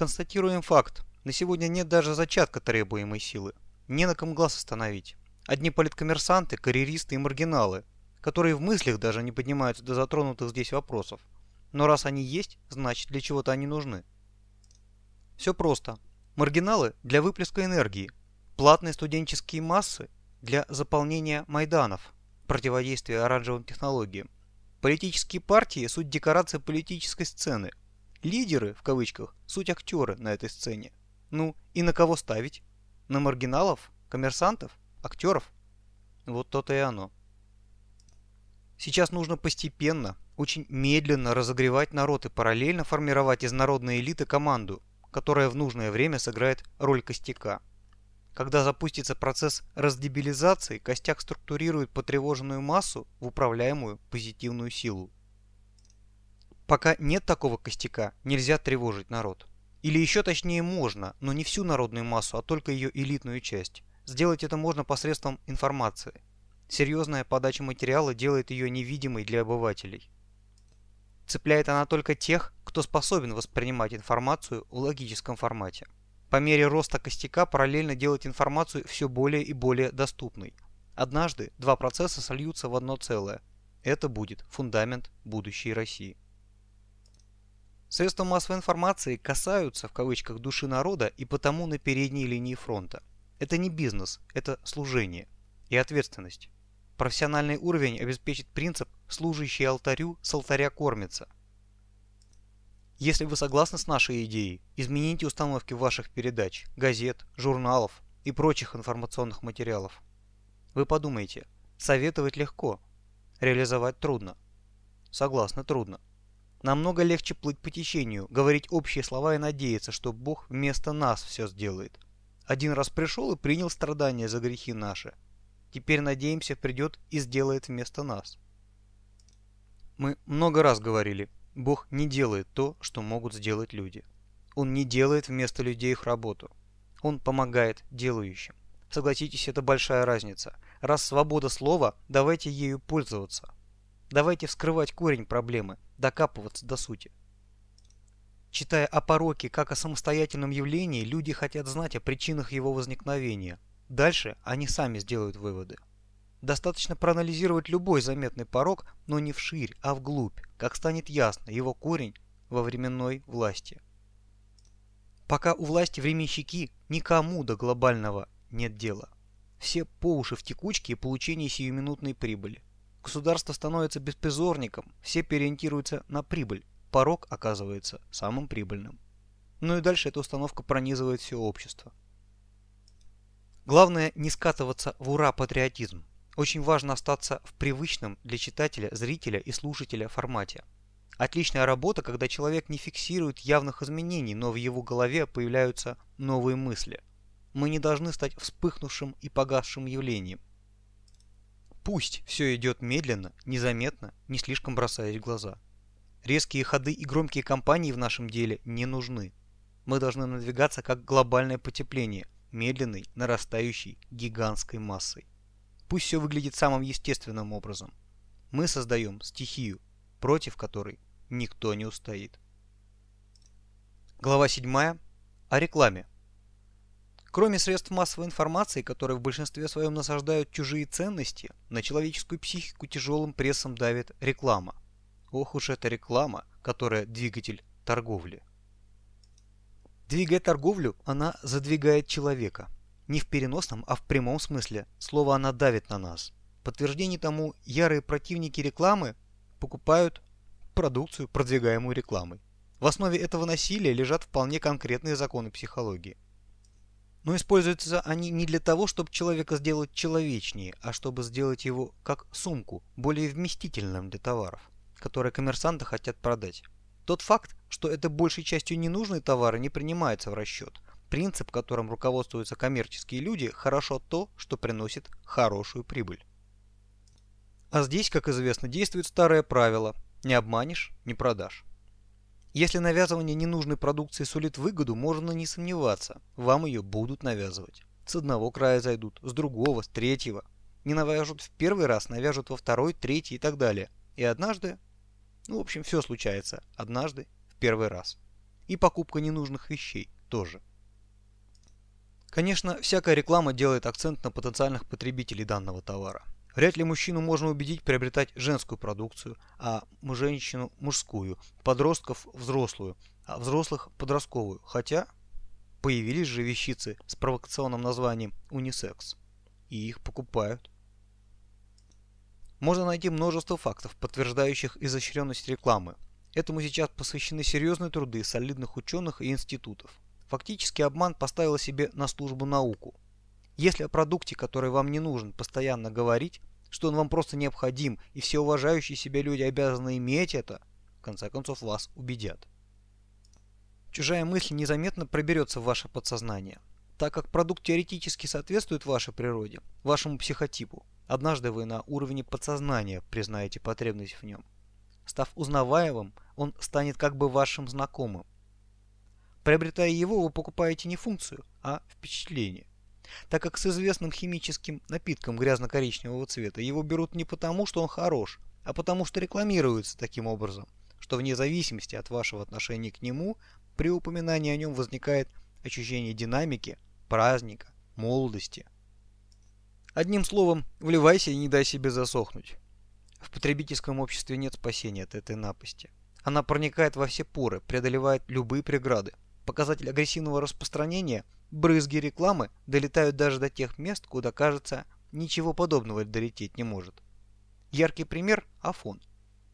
Констатируем факт. На сегодня нет даже зачатка требуемой силы. Не на ком глаз остановить. Одни политкоммерсанты, карьеристы и маргиналы, которые в мыслях даже не поднимаются до затронутых здесь вопросов. Но раз они есть, значит для чего-то они нужны. Все просто. Маргиналы для выплеска энергии, платные студенческие массы для заполнения майданов, противодействия оранжевым технологиям. Политические партии – суть декорация политической сцены. Лидеры, в кавычках, суть актеры на этой сцене. Ну, и на кого ставить? На маргиналов? Коммерсантов? Актеров? Вот то-то и оно. Сейчас нужно постепенно, очень медленно разогревать народ и параллельно формировать из народной элиты команду, которая в нужное время сыграет роль костяка. Когда запустится процесс раздебилизации, костяк структурирует потревоженную массу в управляемую позитивную силу. Пока нет такого костяка, нельзя тревожить народ. Или еще точнее можно, но не всю народную массу, а только ее элитную часть. Сделать это можно посредством информации. Серьезная подача материала делает ее невидимой для обывателей. Цепляет она только тех, кто способен воспринимать информацию в логическом формате. По мере роста костяка параллельно делать информацию все более и более доступной. Однажды два процесса сольются в одно целое. Это будет фундамент будущей России. Средства массовой информации касаются, в кавычках, души народа и потому на передней линии фронта. Это не бизнес, это служение и ответственность. Профессиональный уровень обеспечит принцип «служащий алтарю с алтаря кормится». Если вы согласны с нашей идеей, измените установки ваших передач, газет, журналов и прочих информационных материалов. Вы подумайте, советовать легко, реализовать трудно. Согласны, трудно. Намного легче плыть по течению, говорить общие слова и надеяться, что Бог вместо нас все сделает. Один раз пришел и принял страдания за грехи наши. Теперь, надеемся, придет и сделает вместо нас. Мы много раз говорили, Бог не делает то, что могут сделать люди. Он не делает вместо людей их работу. Он помогает делающим. Согласитесь, это большая разница. Раз свобода слова, давайте ею пользоваться. Давайте вскрывать корень проблемы, докапываться до сути. Читая о пороке как о самостоятельном явлении, люди хотят знать о причинах его возникновения. Дальше они сами сделают выводы. Достаточно проанализировать любой заметный порог, но не вширь, а вглубь, как станет ясно его корень во временной власти. Пока у власти временщики, никому до глобального нет дела. Все по уши в текучке и получении сиюминутной прибыли. Государство становится беспризорником, все переориентируются на прибыль. Порог оказывается самым прибыльным. Ну и дальше эта установка пронизывает все общество. Главное не скатываться в ура-патриотизм. Очень важно остаться в привычном для читателя, зрителя и слушателя формате. Отличная работа, когда человек не фиксирует явных изменений, но в его голове появляются новые мысли. Мы не должны стать вспыхнувшим и погасшим явлением. Пусть все идет медленно, незаметно, не слишком бросаясь в глаза. Резкие ходы и громкие кампании в нашем деле не нужны. Мы должны надвигаться как глобальное потепление, медленной, нарастающей, гигантской массой. Пусть все выглядит самым естественным образом. Мы создаем стихию, против которой никто не устоит. Глава 7. О рекламе. Кроме средств массовой информации, которые в большинстве своем насаждают чужие ценности, на человеческую психику тяжелым прессом давит реклама. Ох уж эта реклама, которая двигатель торговли. Двигая торговлю, она задвигает человека – не в переносном, а в прямом смысле. Слово «она» давит на нас. Подтверждение тому ярые противники рекламы покупают продукцию, продвигаемую рекламой. В основе этого насилия лежат вполне конкретные законы психологии. Но используются они не для того, чтобы человека сделать человечнее, а чтобы сделать его как сумку, более вместительным для товаров, которые коммерсанты хотят продать. Тот факт, что это большей частью ненужные товары, не принимается в расчет, Принцип, которым руководствуются коммерческие люди, хорошо то, что приносит хорошую прибыль. А здесь, как известно, действует старое правило «не обманешь – не продашь». Если навязывание ненужной продукции сулит выгоду, можно не сомневаться, вам ее будут навязывать. С одного края зайдут, с другого, с третьего. Не навяжут в первый раз, навяжут во второй, третий и так далее. И однажды, ну в общем все случается, однажды в первый раз. И покупка ненужных вещей тоже. Конечно, всякая реклама делает акцент на потенциальных потребителей данного товара. Вряд ли мужчину можно убедить приобретать женскую продукцию, а женщину мужскую, подростков взрослую, а взрослых подростковую. Хотя появились же вещицы с провокационным названием унисекс. И их покупают. Можно найти множество фактов, подтверждающих изощренность рекламы. Этому сейчас посвящены серьезные труды солидных ученых и институтов. Фактически обман поставил себе на службу науку. Если о продукте, который вам не нужен, постоянно говорить, что он вам просто необходим, и все уважающие себя люди обязаны иметь это, в конце концов вас убедят. Чужая мысль незаметно проберется в ваше подсознание. Так как продукт теоретически соответствует вашей природе, вашему психотипу, однажды вы на уровне подсознания признаете потребность в нем. Став узнаваемым, он станет как бы вашим знакомым. Приобретая его, вы покупаете не функцию, а впечатление. Так как с известным химическим напитком грязно-коричневого цвета его берут не потому, что он хорош, а потому что рекламируется таким образом, что вне зависимости от вашего отношения к нему, при упоминании о нем возникает ощущение динамики, праздника, молодости. Одним словом, вливайся и не дай себе засохнуть. В потребительском обществе нет спасения от этой напасти. Она проникает во все поры, преодолевает любые преграды. Показатель агрессивного распространения – брызги рекламы долетают даже до тех мест, куда, кажется, ничего подобного долететь не может. Яркий пример – Афон.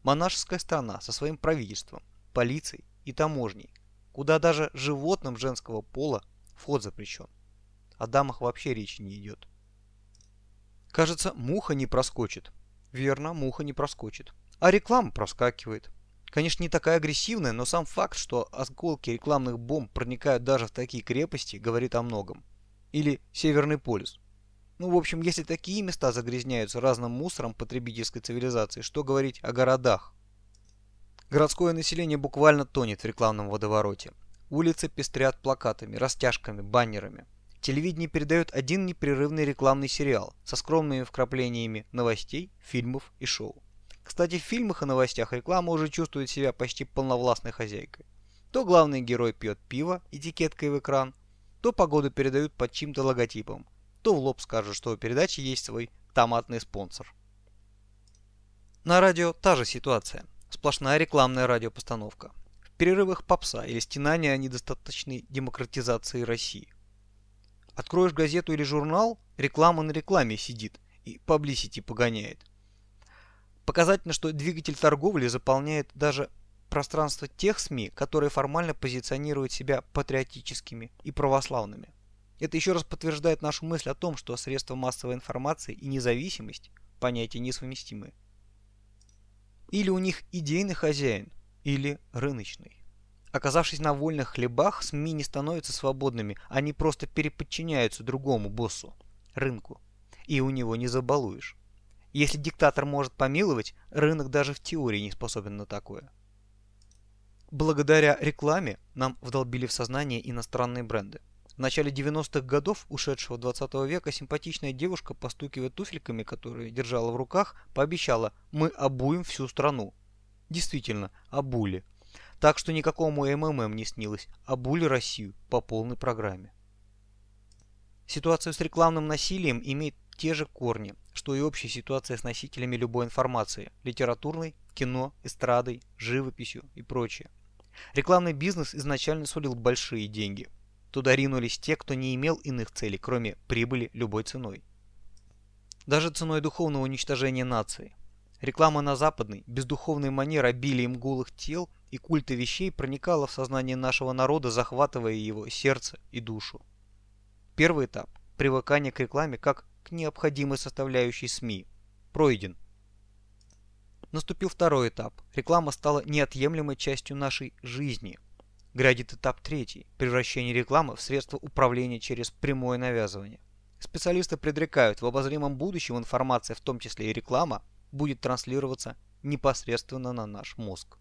Монашеская страна со своим правительством, полицией и таможней, куда даже животным женского пола вход запрещен. О дамах вообще речи не идет. Кажется, муха не проскочит. Верно, муха не проскочит. А реклама проскакивает. Конечно, не такая агрессивная, но сам факт, что осколки рекламных бомб проникают даже в такие крепости, говорит о многом. Или Северный полюс. Ну, в общем, если такие места загрязняются разным мусором потребительской цивилизации, что говорить о городах? Городское население буквально тонет в рекламном водовороте. Улицы пестрят плакатами, растяжками, баннерами. Телевидение передает один непрерывный рекламный сериал со скромными вкраплениями новостей, фильмов и шоу. Кстати, в фильмах и новостях реклама уже чувствует себя почти полновластной хозяйкой. То главный герой пьет пиво этикеткой в экран, то погоду передают под чьим-то логотипом, то в лоб скажут, что у передачи есть свой томатный спонсор. На радио та же ситуация. Сплошная рекламная радиопостановка. В перерывах попса или стенания о недостаточной демократизации России. Откроешь газету или журнал, реклама на рекламе сидит и publicity погоняет. Показательно, что двигатель торговли заполняет даже пространство тех СМИ, которые формально позиционируют себя патриотическими и православными. Это еще раз подтверждает нашу мысль о том, что средства массовой информации и независимость – понятия несовместимы. Или у них идейный хозяин, или рыночный. Оказавшись на вольных хлебах, СМИ не становятся свободными, они просто переподчиняются другому боссу – рынку. И у него не забалуешь. Если диктатор может помиловать, рынок даже в теории не способен на такое. Благодаря рекламе нам вдолбили в сознание иностранные бренды. В начале 90-х годов ушедшего 20 века симпатичная девушка, постукивая туфельками, которые держала в руках, пообещала «Мы обуем всю страну». Действительно, обули. Так что никакому МММ не снилось, обули Россию по полной программе. Ситуация с рекламным насилием имеет те же корни, что и общая ситуация с носителями любой информации – литературной, кино, эстрадой, живописью и прочее. Рекламный бизнес изначально сулил большие деньги. Туда ринулись те, кто не имел иных целей, кроме прибыли любой ценой. Даже ценой духовного уничтожения нации. Реклама на западной, бездуховной манер обилием голых тел и культа вещей проникала в сознание нашего народа, захватывая его сердце и душу. Первый этап – привыкание к рекламе как к необходимой составляющей СМИ. Пройден. Наступил второй этап. Реклама стала неотъемлемой частью нашей жизни. Грядет этап третий – превращение рекламы в средство управления через прямое навязывание. Специалисты предрекают, в обозримом будущем информация, в том числе и реклама, будет транслироваться непосредственно на наш мозг.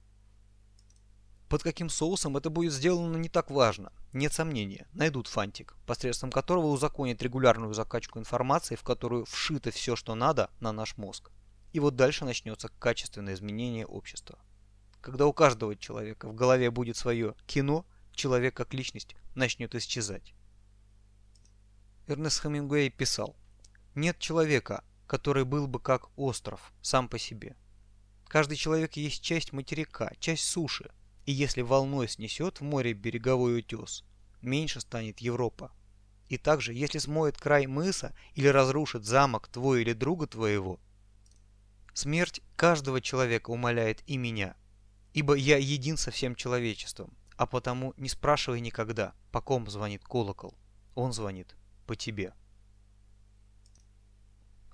Под каким соусом это будет сделано не так важно. Нет сомнения, найдут фантик, посредством которого узаконят регулярную закачку информации, в которую вшито все, что надо, на наш мозг. И вот дальше начнется качественное изменение общества. Когда у каждого человека в голове будет свое кино, человек как личность начнет исчезать. Эрнест Хемингуэй писал, «Нет человека, который был бы как остров сам по себе. Каждый человек есть часть материка, часть суши, и если волной снесет в море береговой утес, меньше станет Европа. И также, если смоет край мыса или разрушит замок твой или друга твоего, смерть каждого человека умоляет и меня, ибо я един со всем человечеством, а потому не спрашивай никогда, по ком звонит колокол. Он звонит по тебе.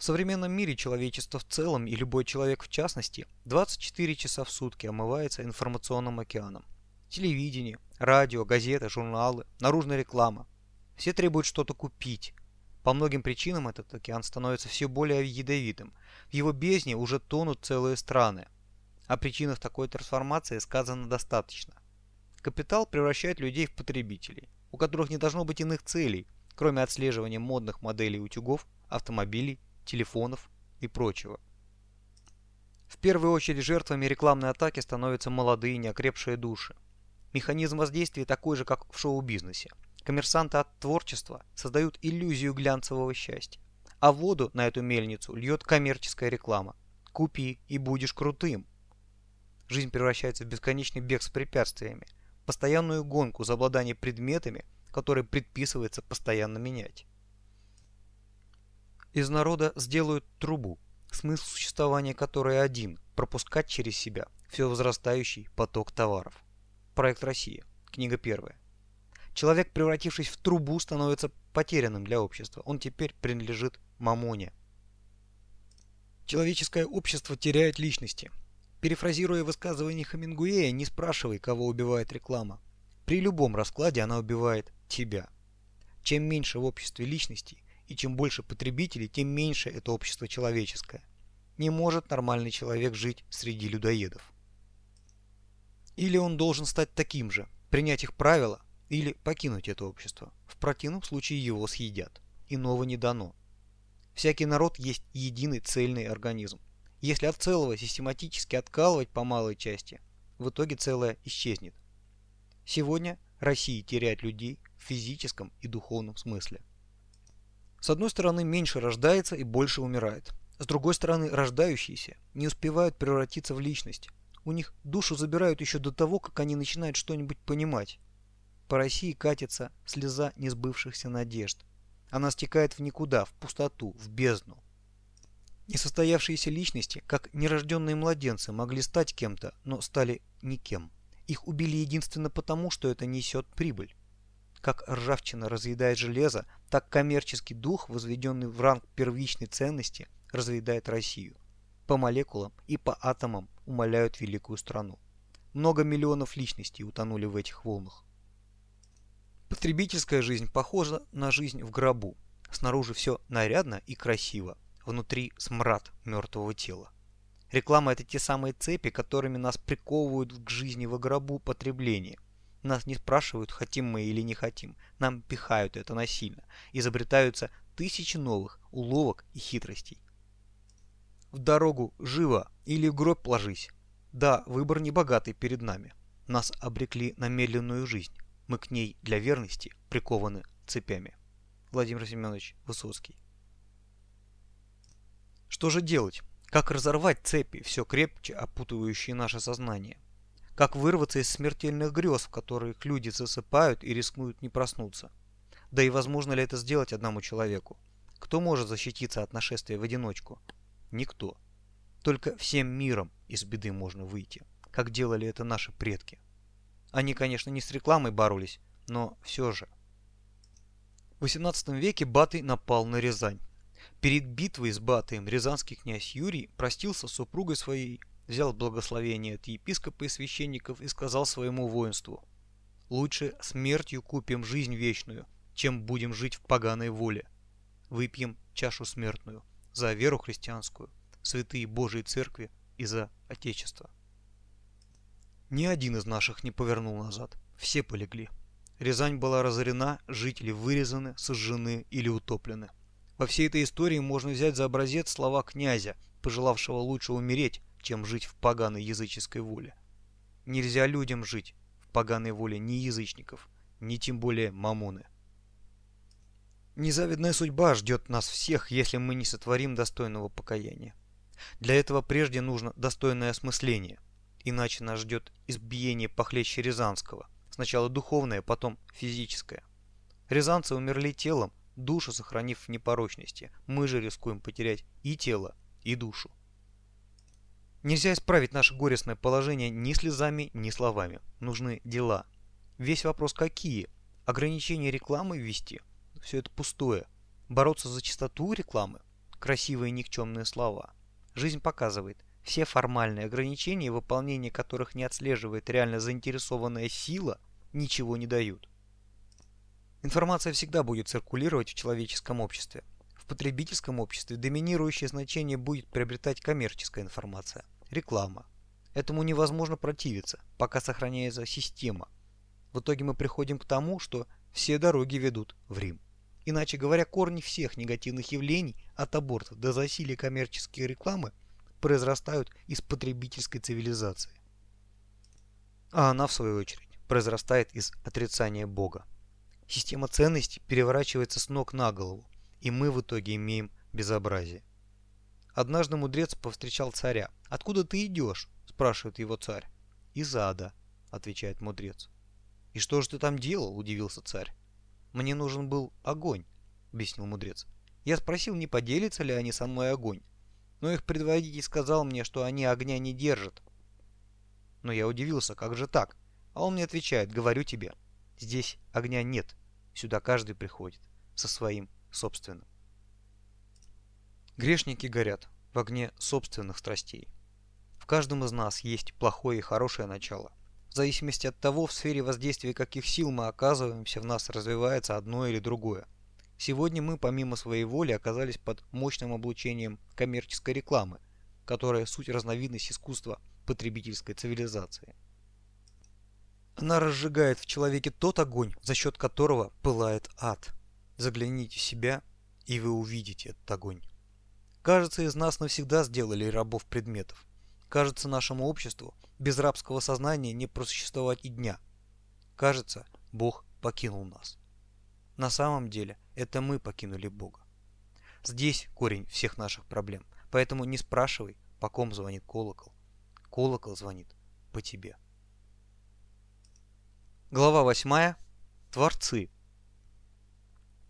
В современном мире человечество в целом и любой человек в частности 24 часа в сутки омывается информационным океаном. Телевидение, радио, газеты, журналы, наружная реклама. Все требуют что-то купить. По многим причинам этот океан становится все более ядовитым. В его бездне уже тонут целые страны. О причинах такой трансформации сказано достаточно. Капитал превращает людей в потребителей, у которых не должно быть иных целей, кроме отслеживания модных моделей утюгов, автомобилей телефонов и прочего. В первую очередь жертвами рекламной атаки становятся молодые неокрепшие души. Механизм воздействия такой же, как в шоу-бизнесе. Коммерсанты от творчества создают иллюзию глянцевого счастья. А воду на эту мельницу льет коммерческая реклама. Купи и будешь крутым. Жизнь превращается в бесконечный бег с препятствиями, постоянную гонку за обладание предметами, которые предписывается постоянно менять. Из народа сделают трубу, смысл существования которой один – пропускать через себя все возрастающий поток товаров. Проект Россия. Книга первая. Человек, превратившись в трубу, становится потерянным для общества. Он теперь принадлежит мамоне. Человеческое общество теряет личности. Перефразируя высказывание Хамингуэя, не спрашивай, кого убивает реклама. При любом раскладе она убивает тебя. Чем меньше в обществе личностей, и чем больше потребителей, тем меньше это общество человеческое. Не может нормальный человек жить среди людоедов. Или он должен стать таким же, принять их правила, или покинуть это общество. В противном случае его съедят. Иного не дано. Всякий народ есть единый цельный организм. Если от целого систематически откалывать по малой части, в итоге целое исчезнет. Сегодня Россия теряет людей в физическом и духовном смысле. С одной стороны, меньше рождается и больше умирает. С другой стороны, рождающиеся не успевают превратиться в личность. У них душу забирают еще до того, как они начинают что-нибудь понимать. По России катится слеза несбывшихся надежд. Она стекает в никуда, в пустоту, в бездну. Несостоявшиеся личности, как нерожденные младенцы, могли стать кем-то, но стали никем. Их убили единственно потому, что это несет прибыль. Как ржавчина разъедает железо, так коммерческий дух, возведенный в ранг первичной ценности, разъедает Россию. По молекулам и по атомам умоляют великую страну. Много миллионов личностей утонули в этих волнах. Потребительская жизнь похожа на жизнь в гробу. Снаружи все нарядно и красиво, внутри смрад мертвого тела. Реклама – это те самые цепи, которыми нас приковывают к жизни в гробу потребления – нас не спрашивают, хотим мы или не хотим. Нам пихают это насильно. Изобретаются тысячи новых уловок и хитростей. В дорогу живо или в гроб ложись. Да, выбор не богатый перед нами. Нас обрекли на медленную жизнь. Мы к ней для верности прикованы цепями. Владимир Семенович Высоцкий. Что же делать? Как разорвать цепи, все крепче опутывающие наше сознание? Как вырваться из смертельных грез, в которых люди засыпают и рискнуют не проснуться? Да и возможно ли это сделать одному человеку? Кто может защититься от нашествия в одиночку? Никто. Только всем миром из беды можно выйти, как делали это наши предки. Они, конечно, не с рекламой боролись, но все же. В XVIII веке Батый напал на Рязань. Перед битвой с Батыем рязанский князь Юрий простился с супругой своей взял благословение от епископа и священников и сказал своему воинству, «Лучше смертью купим жизнь вечную, чем будем жить в поганой воле. Выпьем чашу смертную за веру христианскую, святые Божьей Церкви и за Отечество». Ни один из наших не повернул назад, все полегли. Рязань была разорена, жители вырезаны, сожжены или утоплены. Во всей этой истории можно взять за образец слова князя, пожелавшего лучше умереть, чем жить в поганой языческой воле. Нельзя людям жить в поганой воле ни язычников, ни тем более мамоны. Незавидная судьба ждет нас всех, если мы не сотворим достойного покаяния. Для этого прежде нужно достойное осмысление, иначе нас ждет избиение похлеще Рязанского, сначала духовное, потом физическое. Рязанцы умерли телом, душу сохранив в непорочности, мы же рискуем потерять и тело, и душу. Нельзя исправить наше горестное положение ни слезами, ни словами. Нужны дела. Весь вопрос какие? Ограничение рекламы ввести – все это пустое. Бороться за чистоту рекламы – красивые никчемные слова. Жизнь показывает, все формальные ограничения, выполнение которых не отслеживает реально заинтересованная сила, ничего не дают. Информация всегда будет циркулировать в человеческом обществе. В потребительском обществе доминирующее значение будет приобретать коммерческая информация, реклама. Этому невозможно противиться, пока сохраняется система. В итоге мы приходим к тому, что все дороги ведут в Рим. Иначе говоря, корни всех негативных явлений, от аборта до засилия коммерческой рекламы, произрастают из потребительской цивилизации. А она, в свою очередь, произрастает из отрицания Бога. Система ценностей переворачивается с ног на голову, и мы в итоге имеем безобразие. Однажды мудрец повстречал царя. «Откуда ты идешь?» – спрашивает его царь. «Из ада», – отвечает мудрец. «И что же ты там делал?» – удивился царь. «Мне нужен был огонь», — объяснил мудрец. «Я спросил, не поделятся ли они со мной огонь. Но их предводитель сказал мне, что они огня не держат». Но я удивился, как же так? А он мне отвечает, говорю тебе, здесь огня нет. Сюда каждый приходит со своим собственным. Грешники горят в огне собственных страстей. В каждом из нас есть плохое и хорошее начало. В зависимости от того, в сфере воздействия каких сил мы оказываемся, в нас развивается одно или другое. Сегодня мы, помимо своей воли, оказались под мощным облучением коммерческой рекламы, которая суть разновидность искусства потребительской цивилизации. Она разжигает в человеке тот огонь, за счет которого пылает ад. Загляните в себя, и вы увидите этот огонь. Кажется, из нас навсегда сделали рабов предметов. Кажется, нашему обществу без рабского сознания не просуществовать и дня. Кажется, Бог покинул нас. На самом деле, это мы покинули Бога. Здесь корень всех наших проблем. Поэтому не спрашивай, по ком звонит колокол. Колокол звонит по тебе. Глава 8. Творцы.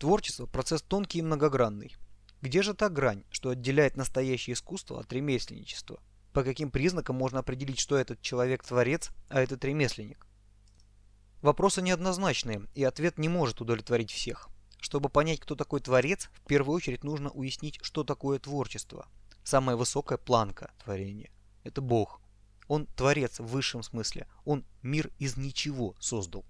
Творчество – процесс тонкий и многогранный. Где же та грань, что отделяет настоящее искусство от ремесленничества – по каким признакам можно определить, что этот человек творец, а этот ремесленник? Вопросы неоднозначные, и ответ не может удовлетворить всех. Чтобы понять, кто такой творец, в первую очередь нужно уяснить, что такое творчество. Самая высокая планка творения – это Бог. Он творец в высшем смысле. Он мир из ничего создал.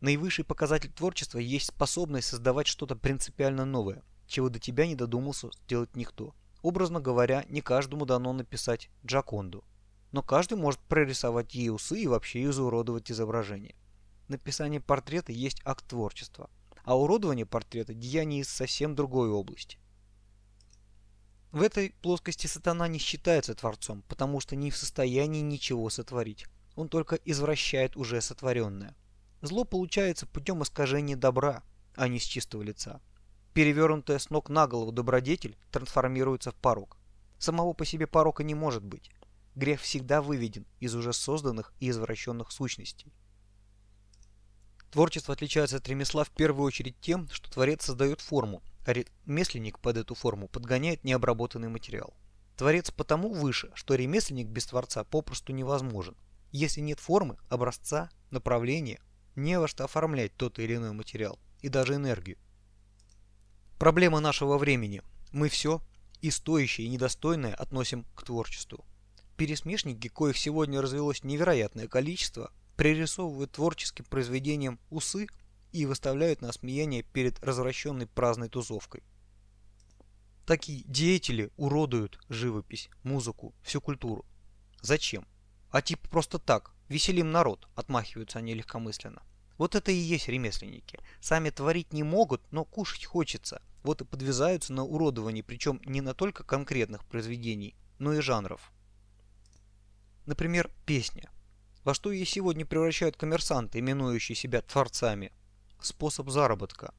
Наивысший показатель творчества есть способность создавать что-то принципиально новое, чего до тебя не додумался сделать никто. Образно говоря, не каждому дано написать Джаконду, но каждый может прорисовать ей усы и вообще изуродовать изображение. Написание портрета есть акт творчества, а уродование портрета – деяние из совсем другой области. В этой плоскости сатана не считается творцом, потому что не в состоянии ничего сотворить. Он только извращает уже сотворенное. Зло получается путем искажения добра, а не с чистого лица. Перевернутая с ног на голову добродетель трансформируется в порок. Самого по себе порока не может быть. Грех всегда выведен из уже созданных и извращенных сущностей. Творчество отличается от ремесла в первую очередь тем, что творец создает форму, а ремесленник под эту форму подгоняет необработанный материал. Творец потому выше, что ремесленник без творца попросту невозможен. Если нет формы, образца, направления, не во что оформлять тот или иной материал и даже энергию. Проблема нашего времени. Мы все, и стоящее, и недостойное, относим к творчеству. Пересмешники, коих сегодня развелось невероятное количество, пририсовывают творческим произведением усы и выставляют на смеяние перед развращенной праздной тузовкой. Такие деятели уродуют живопись, музыку, всю культуру. Зачем? А типа просто так, веселим народ, отмахиваются они легкомысленно. Вот это и есть ремесленники. Сами творить не могут, но кушать хочется. Вот и подвязаются на уродовании, причем не на только конкретных произведений, но и жанров. Например, песня. Во что и сегодня превращают коммерсанты, именующие себя творцами? Способ заработка.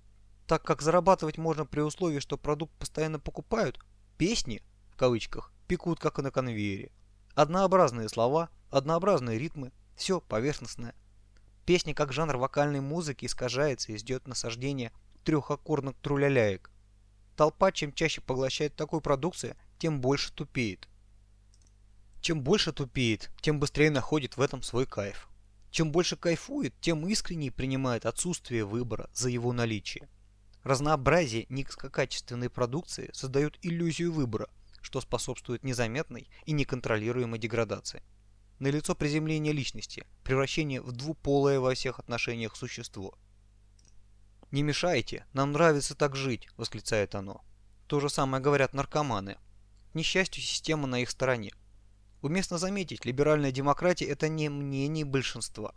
Так как зарабатывать можно при условии, что продукт постоянно покупают, песни, в кавычках, пекут как и на конвейере. Однообразные слова, однообразные ритмы, все поверхностное. Песня как жанр вокальной музыки искажается и ждет насаждения трехаккордных труляляек. Толпа чем чаще поглощает такую продукцию, тем больше тупеет. Чем больше тупеет, тем быстрее находит в этом свой кайф. Чем больше кайфует, тем искреннее принимает отсутствие выбора за его наличие. Разнообразие низкокачественной продукции создает иллюзию выбора, что способствует незаметной и неконтролируемой деградации. Налицо приземление личности, превращение в двуполое во всех отношениях существо. «Не мешайте, нам нравится так жить», – восклицает оно. То же самое говорят наркоманы. К несчастью, система на их стороне. Уместно заметить, либеральная демократия – это не мнение большинства.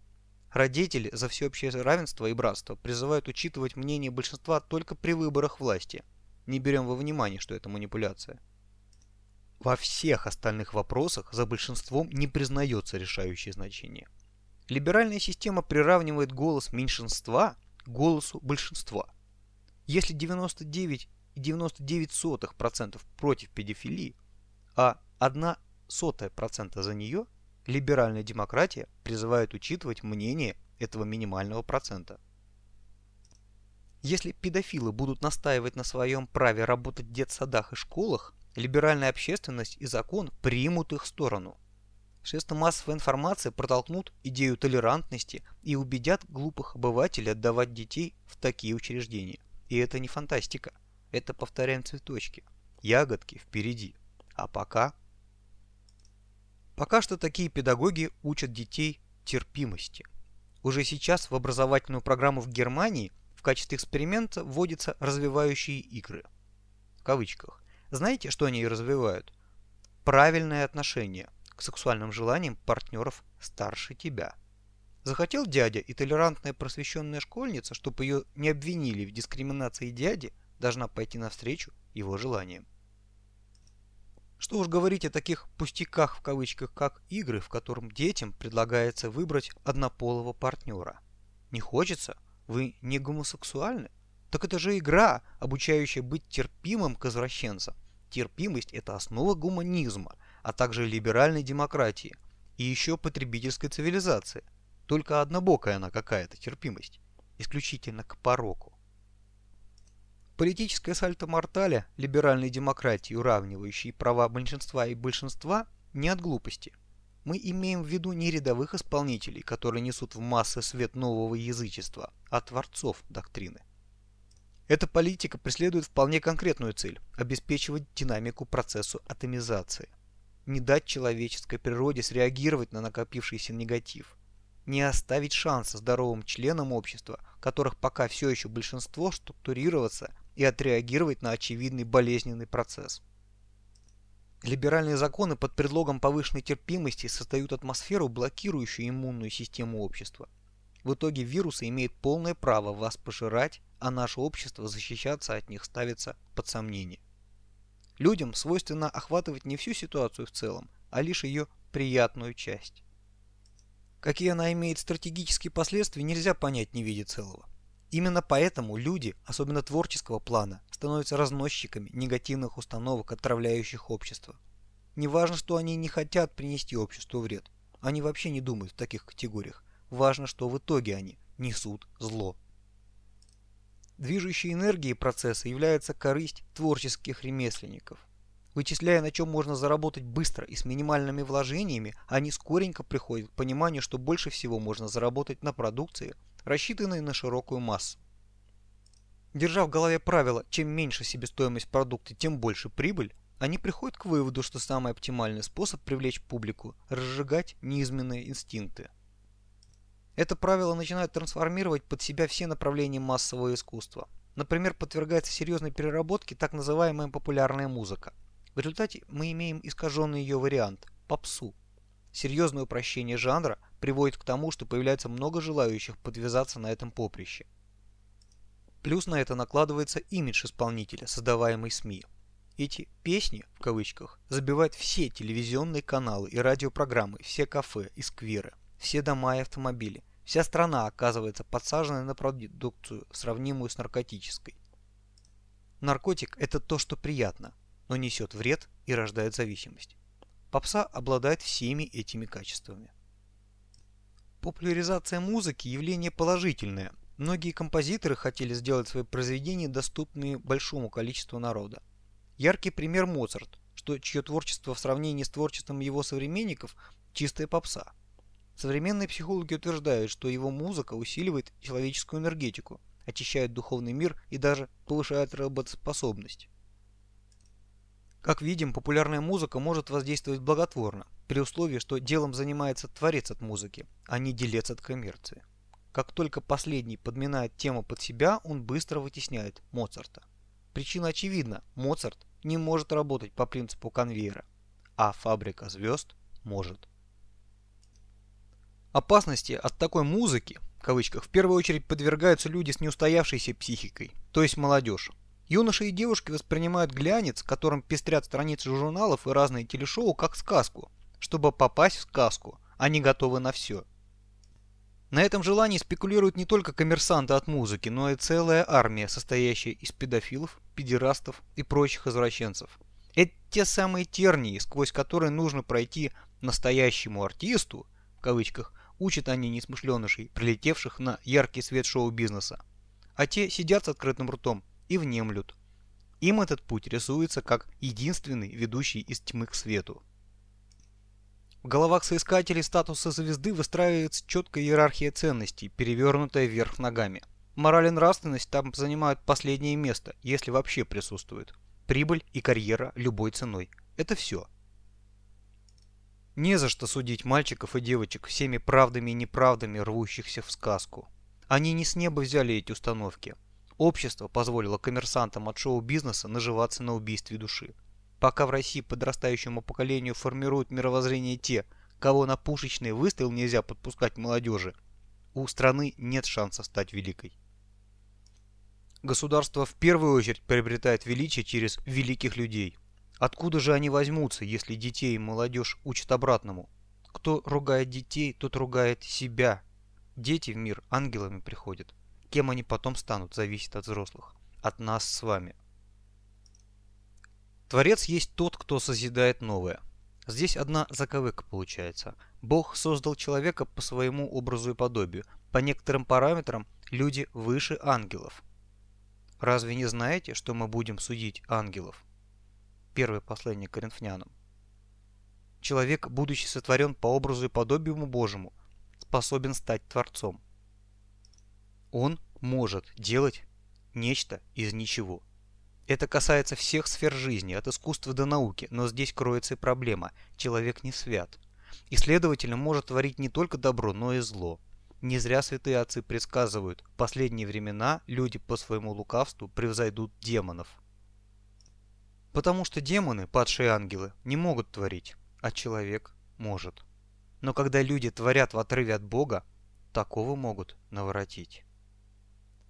Родители за всеобщее равенство и братство призывают учитывать мнение большинства только при выборах власти. Не берем во внимание, что это манипуляция. Во всех остальных вопросах за большинством не признается решающее значение. Либеральная система приравнивает голос меньшинства к голосу большинства. Если 99,99% против педофилии, а 1 сотая процента за нее, либеральная демократия призывает учитывать мнение этого минимального процента. Если педофилы будут настаивать на своем праве работать в детсадах и школах, либеральная общественность и закон примут их сторону. Средства массовой информации протолкнут идею толерантности и убедят глупых обывателей отдавать детей в такие учреждения. И это не фантастика. Это, повторяем, цветочки. Ягодки впереди. А пока Пока что такие педагоги учат детей терпимости. Уже сейчас в образовательную программу в Германии в качестве эксперимента вводятся развивающие игры. В кавычках. Знаете, что они развивают? Правильное отношение к сексуальным желаниям партнеров старше тебя. Захотел дядя и толерантная просвещенная школьница, чтобы ее не обвинили в дискриминации дяди, должна пойти навстречу его желаниям. Что уж говорить о таких «пустяках» в кавычках, как игры, в котором детям предлагается выбрать однополого партнера. Не хочется? Вы не гомосексуальны? Так это же игра, обучающая быть терпимым к извращенцам. Терпимость – это основа гуманизма, а также либеральной демократии. И еще потребительской цивилизации. Только однобокая она какая-то терпимость. Исключительно к пороку. Политическая сальто-мортале либеральной демократии, уравнивающей права большинства и большинства, не от глупости. Мы имеем в виду не рядовых исполнителей, которые несут в массы свет нового язычества, а творцов доктрины. Эта политика преследует вполне конкретную цель – обеспечивать динамику процессу атомизации. Не дать человеческой природе среагировать на накопившийся негатив. Не оставить шанса здоровым членам общества, которых пока все еще большинство, структурироваться и отреагировать на очевидный болезненный процесс. Либеральные законы под предлогом повышенной терпимости создают атмосферу, блокирующую иммунную систему общества. В итоге вирусы имеют полное право вас пожирать, а наше общество защищаться от них ставится под сомнение. Людям свойственно охватывать не всю ситуацию в целом, а лишь ее приятную часть. Какие она имеет стратегические последствия, нельзя понять не видя целого. Именно поэтому люди, особенно творческого плана, становятся разносчиками негативных установок, отравляющих общество. Неважно, что они не хотят принести обществу вред. Они вообще не думают в таких категориях. Важно, что в итоге они несут зло. Движущей энергией процесса является корысть творческих ремесленников. Вычисляя, на чем можно заработать быстро и с минимальными вложениями, они скоренько приходят к пониманию, что больше всего можно заработать на продукции, рассчитанные на широкую массу. Держа в голове правило «чем меньше себестоимость продукта, тем больше прибыль», они приходят к выводу, что самый оптимальный способ привлечь публику – разжигать неизменные инстинкты. Это правило начинает трансформировать под себя все направления массового искусства. Например, подвергается серьезной переработке так называемая популярная музыка. В результате мы имеем искаженный ее вариант – попсу. Серьезное упрощение жанра приводит к тому, что появляется много желающих подвязаться на этом поприще. Плюс на это накладывается имидж исполнителя, создаваемый СМИ. Эти «песни» в кавычках забивают все телевизионные каналы и радиопрограммы, все кафе и скверы, все дома и автомобили. Вся страна оказывается подсаженной на продукцию, сравнимую с наркотической. Наркотик – это то, что приятно, но несет вред и рождает зависимость. Попса обладает всеми этими качествами. Популяризация музыки – явление положительное. Многие композиторы хотели сделать свои произведения доступными большому количеству народа. Яркий пример Моцарт, что чье творчество в сравнении с творчеством его современников – чистая попса. Современные психологи утверждают, что его музыка усиливает человеческую энергетику, очищает духовный мир и даже повышает работоспособность. Как видим, популярная музыка может воздействовать благотворно, при условии, что делом занимается творец от музыки, а не делец от коммерции. Как только последний подминает тему под себя, он быстро вытесняет Моцарта. Причина очевидна. Моцарт не может работать по принципу конвейера, а фабрика звезд может. Опасности от такой музыки, в кавычках, в первую очередь подвергаются люди с неустоявшейся психикой, то есть молодежь. Юноши и девушки воспринимают глянец, которым пестрят страницы журналов и разные телешоу, как сказку. Чтобы попасть в сказку, они готовы на все. На этом желании спекулируют не только коммерсанты от музыки, но и целая армия, состоящая из педофилов, педерастов и прочих извращенцев. Это те самые тернии, сквозь которые нужно пройти настоящему артисту, в кавычках, учат они несмышленышей, прилетевших на яркий свет шоу-бизнеса. А те сидят с открытым ртом и внемлют. Им этот путь рисуется как единственный, ведущий из тьмы к свету. В головах соискателей статуса звезды выстраивается четкая иерархия ценностей, перевернутая вверх ногами. Мораль и нравственность там занимают последнее место, если вообще присутствуют. Прибыль и карьера любой ценой. Это все. Не за что судить мальчиков и девочек всеми правдами и неправдами, рвущихся в сказку. Они не с неба взяли эти установки. Общество позволило коммерсантам от шоу-бизнеса наживаться на убийстве души. Пока в России подрастающему поколению формируют мировоззрение те, кого на пушечный выстрел нельзя подпускать молодежи, у страны нет шанса стать великой. Государство в первую очередь приобретает величие через великих людей. Откуда же они возьмутся, если детей и молодежь учат обратному? Кто ругает детей, тот ругает себя. Дети в мир ангелами приходят. Кем они потом станут, зависит от взрослых. От нас с вами. Творец есть тот, кто созидает новое. Здесь одна заковыка получается. Бог создал человека по своему образу и подобию. По некоторым параметрам люди выше ангелов. Разве не знаете, что мы будем судить ангелов? Первое послание Коринфянам. Человек, будучи сотворен по образу и подобию Божьему, способен стать Творцом. Он может делать нечто из ничего. Это касается всех сфер жизни, от искусства до науки, но здесь кроется и проблема. Человек не свят. И, следовательно, может творить не только добро, но и зло. Не зря святые отцы предсказывают, в последние времена люди по своему лукавству превзойдут демонов. Потому что демоны, падшие ангелы, не могут творить, а человек может. Но когда люди творят в отрыве от Бога, такого могут наворотить.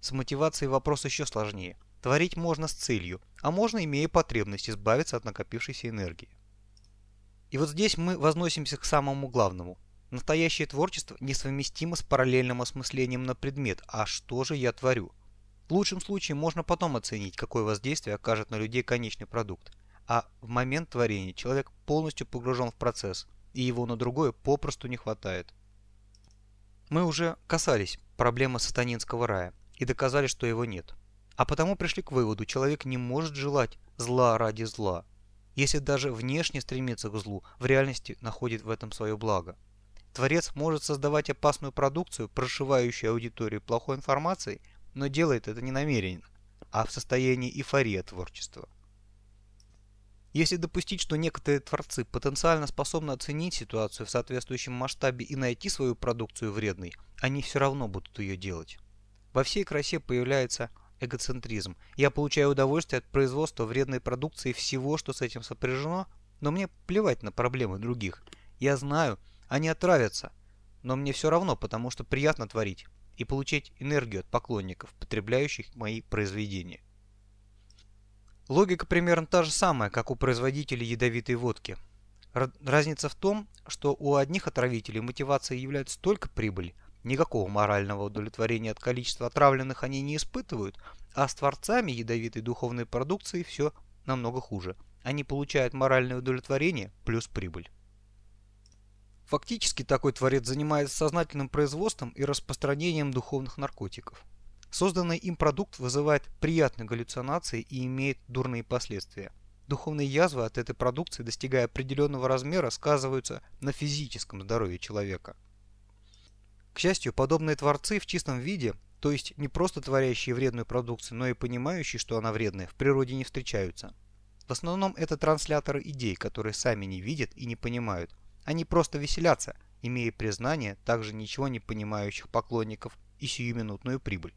С мотивацией вопрос еще сложнее. Творить можно с целью, а можно, имея потребность, избавиться от накопившейся энергии. И вот здесь мы возносимся к самому главному. Настоящее творчество несовместимо с параллельным осмыслением на предмет «а что же я творю?». В лучшем случае можно потом оценить, какое воздействие окажет на людей конечный продукт. А в момент творения человек полностью погружен в процесс, и его на другое попросту не хватает. Мы уже касались проблемы сатанинского рая и доказали, что его нет. А потому пришли к выводу, человек не может желать зла ради зла. Если даже внешне стремится к злу, в реальности находит в этом свое благо. Творец может создавать опасную продукцию, прошивающую аудиторию плохой информацией, но делает это не намеренно, а в состоянии эйфории творчества. Если допустить, что некоторые творцы потенциально способны оценить ситуацию в соответствующем масштабе и найти свою продукцию вредной, они все равно будут ее делать. Во всей красе появляется эгоцентризм. Я получаю удовольствие от производства вредной продукции всего, что с этим сопряжено, но мне плевать на проблемы других. Я знаю, они отравятся, но мне все равно, потому что приятно творить и получать энергию от поклонников, потребляющих мои произведения. Логика примерно та же самая, как у производителей ядовитой водки. Разница в том, что у одних отравителей мотивацией является только прибыль, никакого морального удовлетворения от количества отравленных они не испытывают, а с творцами ядовитой духовной продукции все намного хуже. Они получают моральное удовлетворение плюс прибыль. Фактически такой творец занимается сознательным производством и распространением духовных наркотиков. Созданный им продукт вызывает приятные галлюцинации и имеет дурные последствия. Духовные язвы от этой продукции, достигая определенного размера, сказываются на физическом здоровье человека. К счастью, подобные творцы в чистом виде, то есть не просто творящие вредную продукцию, но и понимающие, что она вредная, в природе не встречаются. В основном это трансляторы идей, которые сами не видят и не понимают. Они просто веселятся, имея признание также ничего не понимающих поклонников и сиюминутную прибыль.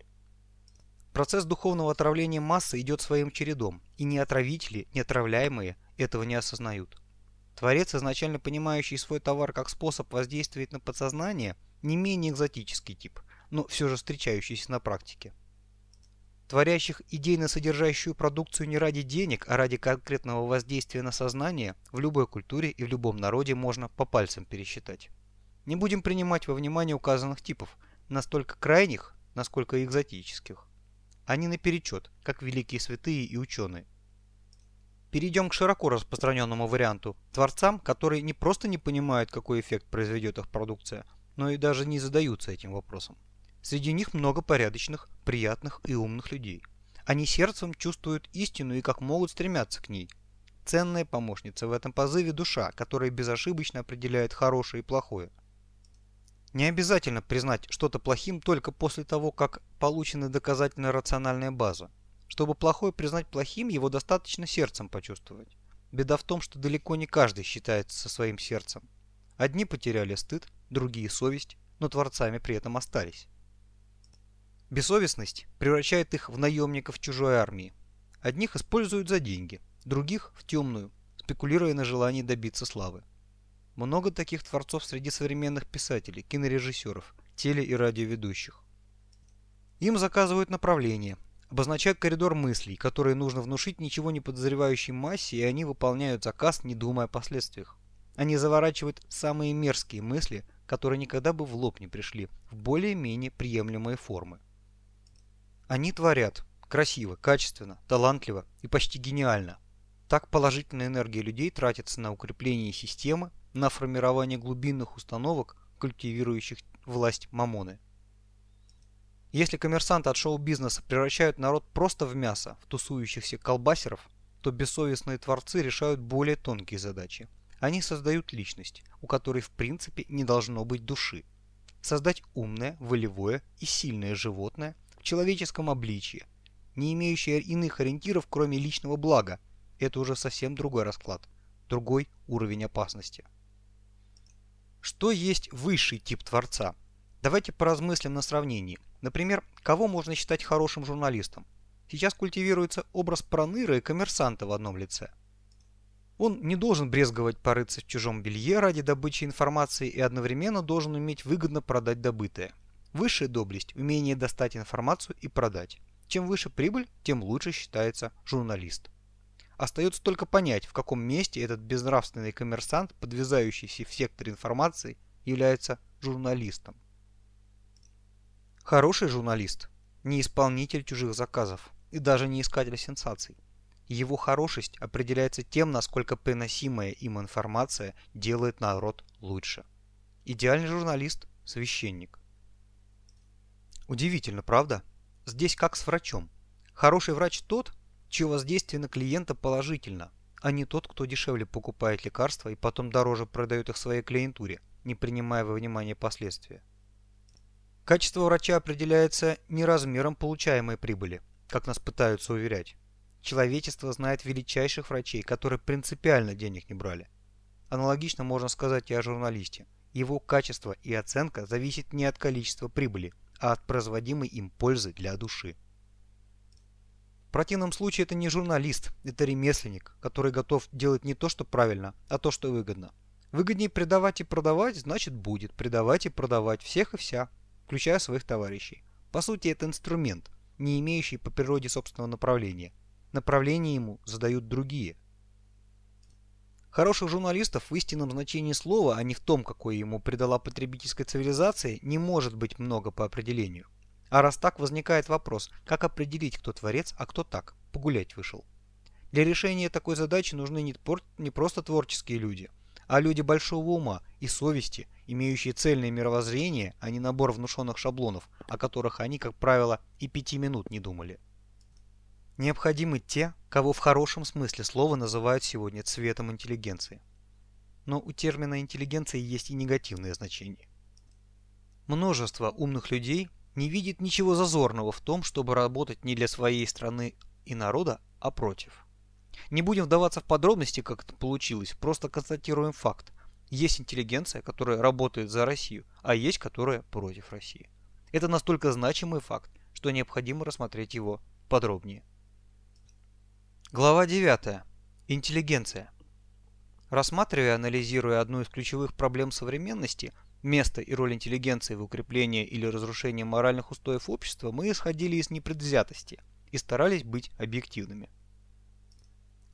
Процесс духовного отравления массы идет своим чередом, и ни отравители, ни отравляемые этого не осознают. Творец, изначально понимающий свой товар как способ воздействовать на подсознание, не менее экзотический тип, но все же встречающийся на практике. Творящих идейно содержащую продукцию не ради денег, а ради конкретного воздействия на сознание в любой культуре и в любом народе можно по пальцам пересчитать. Не будем принимать во внимание указанных типов, настолько крайних, насколько и экзотических. Они наперечет, как великие святые и ученые. Перейдем к широко распространенному варианту – творцам, которые не просто не понимают, какой эффект произведет их продукция, но и даже не задаются этим вопросом. Среди них много порядочных, приятных и умных людей. Они сердцем чувствуют истину и как могут стремятся к ней. Ценная помощница в этом позыве душа, которая безошибочно определяет хорошее и плохое – не обязательно признать что-то плохим только после того, как получена доказательная рациональная база. Чтобы плохое признать плохим, его достаточно сердцем почувствовать. Беда в том, что далеко не каждый считается со своим сердцем. Одни потеряли стыд, другие совесть, но творцами при этом остались. Бессовестность превращает их в наемников чужой армии. Одних используют за деньги, других в темную, спекулируя на желании добиться славы. Много таких творцов среди современных писателей, кинорежиссеров, теле- и радиоведущих. Им заказывают направление, обозначают коридор мыслей, которые нужно внушить ничего не подозревающей массе, и они выполняют заказ, не думая о последствиях. Они заворачивают самые мерзкие мысли, которые никогда бы в лоб не пришли, в более-менее приемлемые формы. Они творят красиво, качественно, талантливо и почти гениально. Так положительная энергия людей тратится на укрепление системы, на формирование глубинных установок, культивирующих власть мамоны. Если коммерсанты от шоу-бизнеса превращают народ просто в мясо, в тусующихся колбасеров, то бессовестные творцы решают более тонкие задачи. Они создают личность, у которой в принципе не должно быть души. Создать умное, волевое и сильное животное в человеческом обличье, не имеющее иных ориентиров, кроме личного блага, это уже совсем другой расклад, другой уровень опасности. Что есть высший тип творца? Давайте поразмыслим на сравнении. Например, кого можно считать хорошим журналистом? Сейчас культивируется образ проныры и коммерсанта в одном лице. Он не должен брезговать порыться в чужом белье ради добычи информации и одновременно должен уметь выгодно продать добытое. Высшая доблесть – умение достать информацию и продать. Чем выше прибыль, тем лучше считается журналист. Остается только понять, в каком месте этот безнравственный коммерсант, подвязающийся в секторе информации, является журналистом. Хороший журналист – не исполнитель чужих заказов и даже не искатель сенсаций. Его хорошесть определяется тем, насколько приносимая им информация делает народ лучше. Идеальный журналист – священник. Удивительно, правда? Здесь как с врачом. Хороший врач тот, чье воздействие на клиента положительно, а не тот, кто дешевле покупает лекарства и потом дороже продает их своей клиентуре, не принимая во внимание последствия. Качество врача определяется не размером получаемой прибыли, как нас пытаются уверять. Человечество знает величайших врачей, которые принципиально денег не брали. Аналогично можно сказать и о журналисте. Его качество и оценка зависит не от количества прибыли, а от производимой им пользы для души. В противном случае это не журналист, это ремесленник, который готов делать не то, что правильно, а то, что выгодно. Выгоднее предавать и продавать, значит будет предавать и продавать всех и вся, включая своих товарищей. По сути, это инструмент, не имеющий по природе собственного направления. Направление ему задают другие. Хороших журналистов в истинном значении слова, а не в том, какое ему придала потребительская цивилизация, не может быть много по определению. А раз так, возникает вопрос, как определить, кто творец, а кто так, погулять вышел. Для решения такой задачи нужны не просто творческие люди, а люди большого ума и совести, имеющие цельное мировоззрение, а не набор внушенных шаблонов, о которых они, как правило, и пяти минут не думали. Необходимы те, кого в хорошем смысле слова называют сегодня цветом интеллигенции. Но у термина интеллигенция есть и негативное значение. Множество умных людей не видит ничего зазорного в том, чтобы работать не для своей страны и народа, а против. Не будем вдаваться в подробности, как это получилось, просто констатируем факт. Есть интеллигенция, которая работает за Россию, а есть, которая против России. Это настолько значимый факт, что необходимо рассмотреть его подробнее. Глава 9. Интеллигенция. Рассматривая и анализируя одну из ключевых проблем современности, место и роль интеллигенции в укреплении или разрушении моральных устоев общества, мы исходили из непредвзятости и старались быть объективными.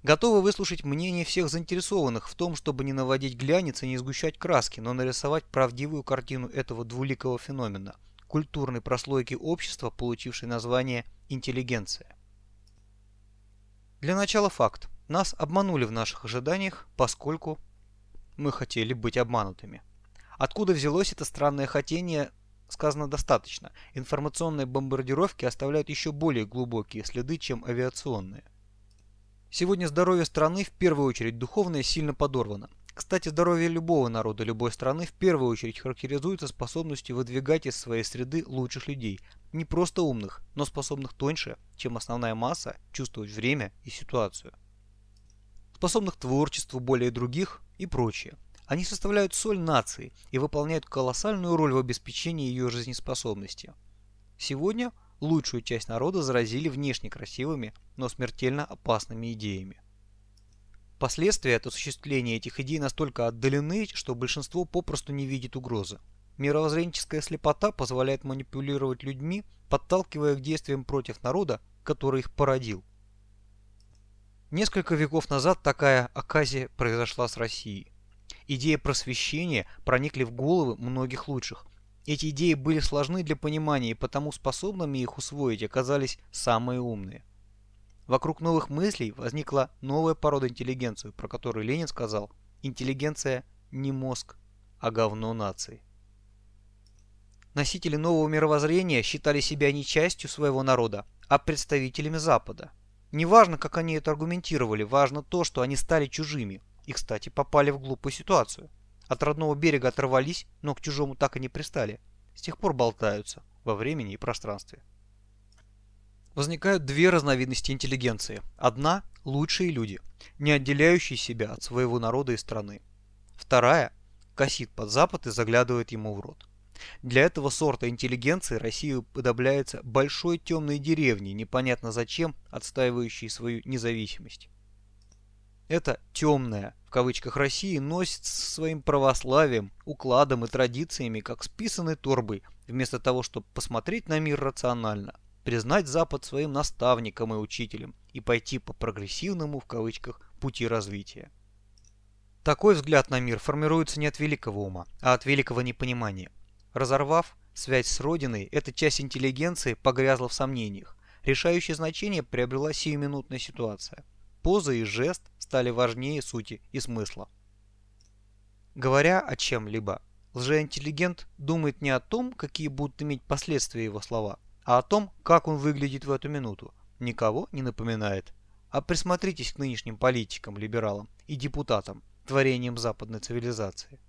Готовы выслушать мнение всех заинтересованных в том, чтобы не наводить глянец и не сгущать краски, но нарисовать правдивую картину этого двуликого феномена – культурной прослойки общества, получившей название «интеллигенция». Для начала факт. Нас обманули в наших ожиданиях, поскольку мы хотели быть обманутыми. Откуда взялось это странное хотение, сказано достаточно. Информационные бомбардировки оставляют еще более глубокие следы, чем авиационные. Сегодня здоровье страны, в первую очередь духовное, сильно подорвано. Кстати, здоровье любого народа, любой страны в первую очередь характеризуется способностью выдвигать из своей среды лучших людей. Не просто умных, но способных тоньше, чем основная масса, чувствовать время и ситуацию. Способных творчеству более других и прочее. Они составляют соль нации и выполняют колоссальную роль в обеспечении ее жизнеспособности. Сегодня лучшую часть народа заразили внешне красивыми, но смертельно опасными идеями. Последствия от осуществления этих идей настолько отдалены, что большинство попросту не видит угрозы. Мировоззренческая слепота позволяет манипулировать людьми, подталкивая к действиям против народа, который их породил. Несколько веков назад такая оказия произошла с Россией. Идеи просвещения проникли в головы многих лучших. Эти идеи были сложны для понимания, и потому способными их усвоить оказались самые умные. Вокруг новых мыслей возникла новая порода интеллигенции, про которую Ленин сказал «интеллигенция не мозг, а говно нации». Носители нового мировоззрения считали себя не частью своего народа, а представителями Запада. Неважно, как они это аргументировали, важно то, что они стали чужими и, кстати, попали в глупую ситуацию. От родного берега оторвались, но к чужому так и не пристали. С тех пор болтаются во времени и пространстве. Возникают две разновидности интеллигенции. Одна – лучшие люди, не отделяющие себя от своего народа и страны. Вторая – косит под Запад и заглядывает ему в рот. Для этого сорта интеллигенции Россию подобляется большой темной деревней, непонятно зачем, отстаивающей свою независимость. Это «темная» в кавычках России носит со своим православием, укладом и традициями, как списанной торбой, вместо того, чтобы посмотреть на мир рационально признать Запад своим наставником и учителем и пойти по прогрессивному в кавычках пути развития. Такой взгляд на мир формируется не от великого ума, а от великого непонимания. Разорвав связь с Родиной, эта часть интеллигенции погрязла в сомнениях. Решающее значение приобрела сиюминутная ситуация. Поза и жест стали важнее сути и смысла. Говоря о чем-либо, лжеинтеллигент думает не о том, какие будут иметь последствия его слова, а о том, как он выглядит в эту минуту, никого не напоминает. А присмотритесь к нынешним политикам, либералам и депутатам, творением западной цивилизации.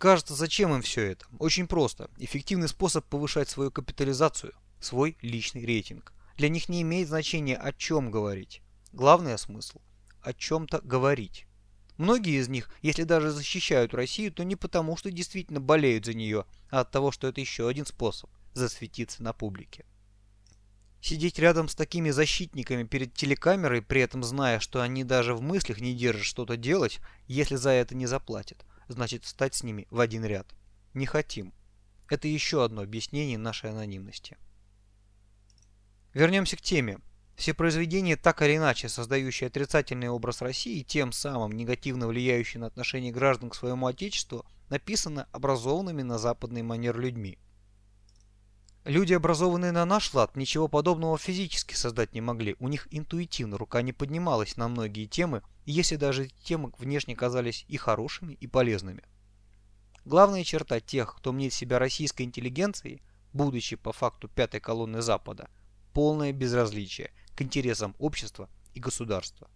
Кажется, зачем им все это? Очень просто. Эффективный способ повышать свою капитализацию, свой личный рейтинг. Для них не имеет значения, о чем говорить. Главный смысл – о чем-то говорить. Многие из них, если даже защищают Россию, то не потому, что действительно болеют за нее, а от того, что это еще один способ засветиться на публике. Сидеть рядом с такими защитниками перед телекамерой, при этом зная, что они даже в мыслях не держат что-то делать, если за это не заплатят, значит встать с ними в один ряд. Не хотим. Это еще одно объяснение нашей анонимности. Вернемся к теме. Все произведения, так или иначе создающие отрицательный образ России, тем самым негативно влияющие на отношение граждан к своему отечеству, написаны образованными на западный манер людьми. Люди, образованные на наш лад, ничего подобного физически создать не могли. У них интуитивно рука не поднималась на многие темы, если даже темы внешне казались и хорошими, и полезными. Главная черта тех, кто мнит себя российской интеллигенцией, будучи по факту пятой колонны Запада, полное безразличие к интересам общества и государства.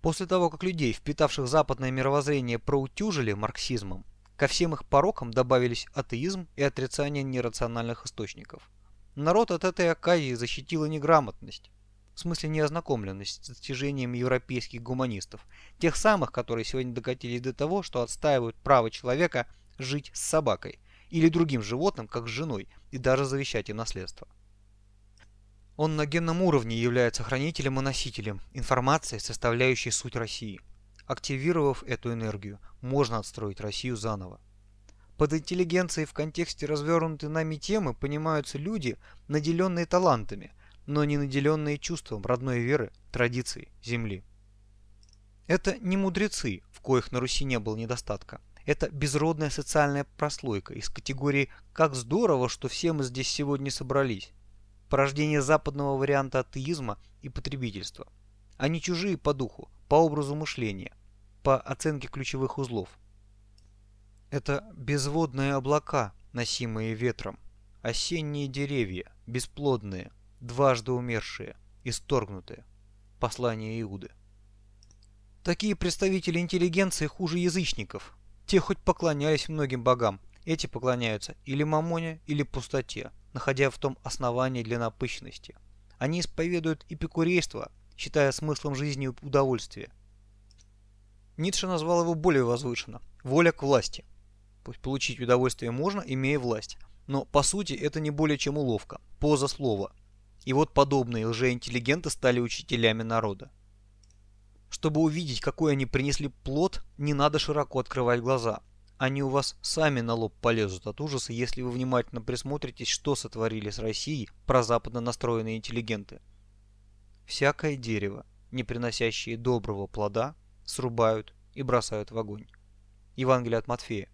После того, как людей, впитавших западное мировоззрение, проутюжили марксизмом, Ко всем их порокам добавились атеизм и отрицание нерациональных источников. Народ от этой оказии защитила неграмотность, в смысле неознакомленность с достижением европейских гуманистов, тех самых, которые сегодня докатились до того, что отстаивают право человека жить с собакой или другим животным, как с женой, и даже завещать им наследство. Он на генном уровне является хранителем и носителем информации, составляющей суть России – Активировав эту энергию, можно отстроить Россию заново. Под интеллигенцией в контексте развернутой нами темы понимаются люди, наделенные талантами, но не наделенные чувством родной веры, традиций, земли. Это не мудрецы, в коих на Руси не было недостатка. Это безродная социальная прослойка из категории «как здорово, что все мы здесь сегодня собрались». Порождение западного варианта атеизма и потребительства. Они чужие по духу, по образу мышления, по оценке ключевых узлов. Это безводные облака, носимые ветром, осенние деревья, бесплодные, дважды умершие, исторгнутые. Послание Иуды. Такие представители интеллигенции хуже язычников. Те хоть поклонялись многим богам, эти поклоняются или мамоне, или пустоте, находя в том основание для напыщенности. Они исповедуют эпикурейство, считая смыслом жизни удовольствие. Ницше назвал его более возвышенно – воля к власти. Получить удовольствие можно, имея власть. Но по сути это не более чем уловка, поза слова. И вот подобные лжеинтеллигенты стали учителями народа. Чтобы увидеть, какой они принесли плод, не надо широко открывать глаза. Они у вас сами на лоб полезут от ужаса, если вы внимательно присмотритесь, что сотворили с Россией прозападно настроенные интеллигенты. Всякое дерево, не приносящее доброго плода, срубают и бросают в огонь. Евангелие от Матфея.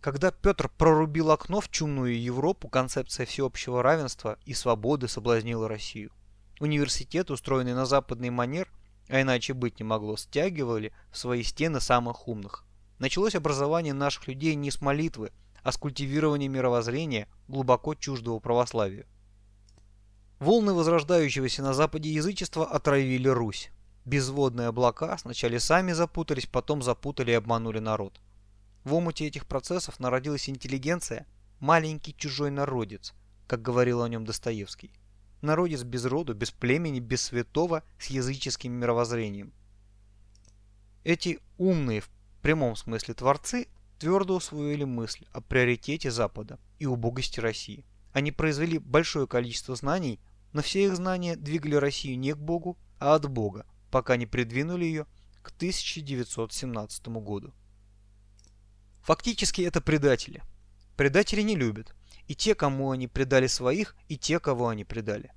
Когда Петр прорубил окно в чумную Европу, концепция всеобщего равенства и свободы соблазнила Россию. Университет, устроенный на западный манер, а иначе быть не могло, стягивали в свои стены самых умных. Началось образование наших людей не с молитвы, а с культивирования мировоззрения, глубоко чуждого православию. Волны возрождающегося на западе язычества отравили Русь. Безводные облака сначала сами запутались, потом запутали и обманули народ. В омуте этих процессов народилась интеллигенция, маленький чужой народец, как говорил о нем Достоевский. Народец без роду, без племени, без святого, с языческим мировоззрением. Эти умные в прямом смысле творцы твердо усвоили мысль о приоритете Запада и убогости России. Они произвели большое количество знаний, но все их знания двигали Россию не к Богу, а от Бога, пока не придвинули ее к 1917 году. Фактически это предатели. Предатели не любят. И те, кому они предали своих, и те, кого они предали.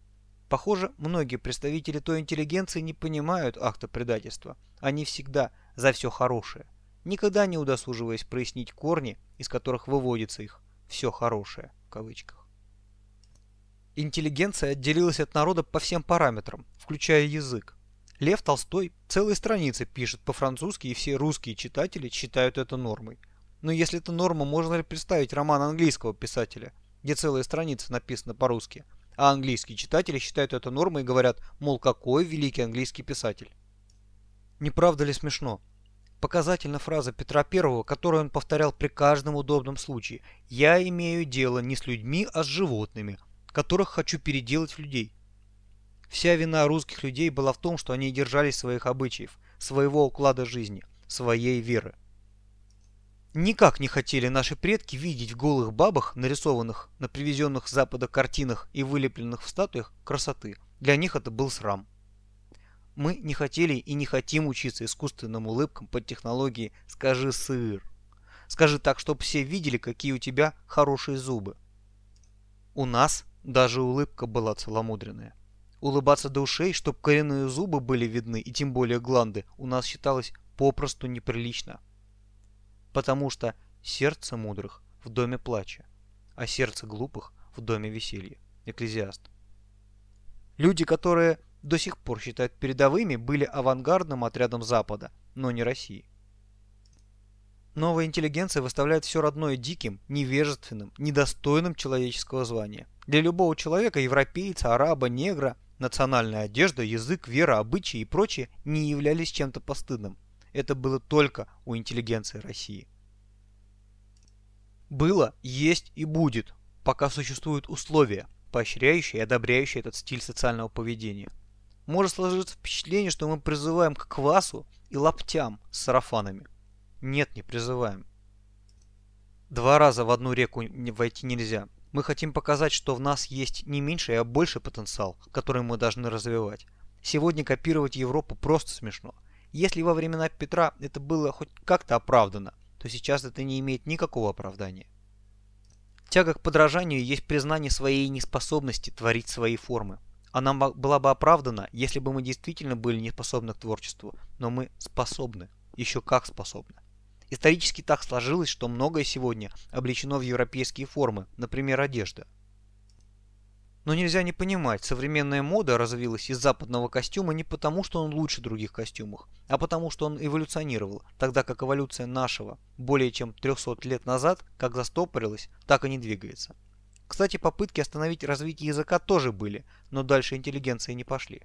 Похоже, многие представители той интеллигенции не понимают акта предательства. Они всегда за все хорошее, никогда не удосуживаясь прояснить корни, из которых выводится их «все хорошее» в кавычках. Интеллигенция отделилась от народа по всем параметрам, включая язык. Лев Толстой целые страницы пишет по-французски, и все русские читатели считают это нормой. Но если это норма, можно ли представить роман английского писателя, где целые страницы написаны по-русски, а английские читатели считают это нормой и говорят, мол, какой великий английский писатель. Не правда ли смешно? Показательна фраза Петра I, которую он повторял при каждом удобном случае. «Я имею дело не с людьми, а с животными, которых хочу переделать в людей». Вся вина русских людей была в том, что они держались своих обычаев, своего уклада жизни, своей веры. Никак не хотели наши предки видеть в голых бабах, нарисованных на привезенных с запада картинах и вылепленных в статуях, красоты. Для них это был срам. Мы не хотели и не хотим учиться искусственным улыбкам под технологией «скажи сыр». Скажи так, чтобы все видели, какие у тебя хорошие зубы. У нас Даже улыбка была целомудренная. Улыбаться до ушей, чтоб коренные зубы были видны, и тем более гланды, у нас считалось попросту неприлично. Потому что сердце мудрых в доме плача, а сердце глупых в доме веселья. Экклезиаст. Люди, которые до сих пор считают передовыми, были авангардным отрядом Запада, но не России. Новая интеллигенция выставляет все родное диким, невежественным, недостойным человеческого звания. Для любого человека, европейца, араба, негра, национальная одежда, язык, вера, обычаи и прочее не являлись чем-то постыдным. Это было только у интеллигенции России. Было, есть и будет, пока существуют условия, поощряющие и одобряющие этот стиль социального поведения. Может сложиться впечатление, что мы призываем к квасу и лаптям с сарафанами. Нет, не призываем. Два раза в одну реку войти нельзя. Мы хотим показать, что в нас есть не меньший, а больший потенциал, который мы должны развивать. Сегодня копировать Европу просто смешно. Если во времена Петра это было хоть как-то оправдано, то сейчас это не имеет никакого оправдания. Тяга к подражанию есть признание своей неспособности творить свои формы. Она была бы оправдана, если бы мы действительно были не способны к творчеству, но мы способны, еще как способны. Исторически так сложилось, что многое сегодня облечено в европейские формы, например, одежда. Но нельзя не понимать, современная мода развилась из западного костюма не потому, что он лучше других костюмов, а потому, что он эволюционировал, тогда как эволюция нашего более чем 300 лет назад как застопорилась, так и не двигается. Кстати, попытки остановить развитие языка тоже были, но дальше интеллигенции не пошли.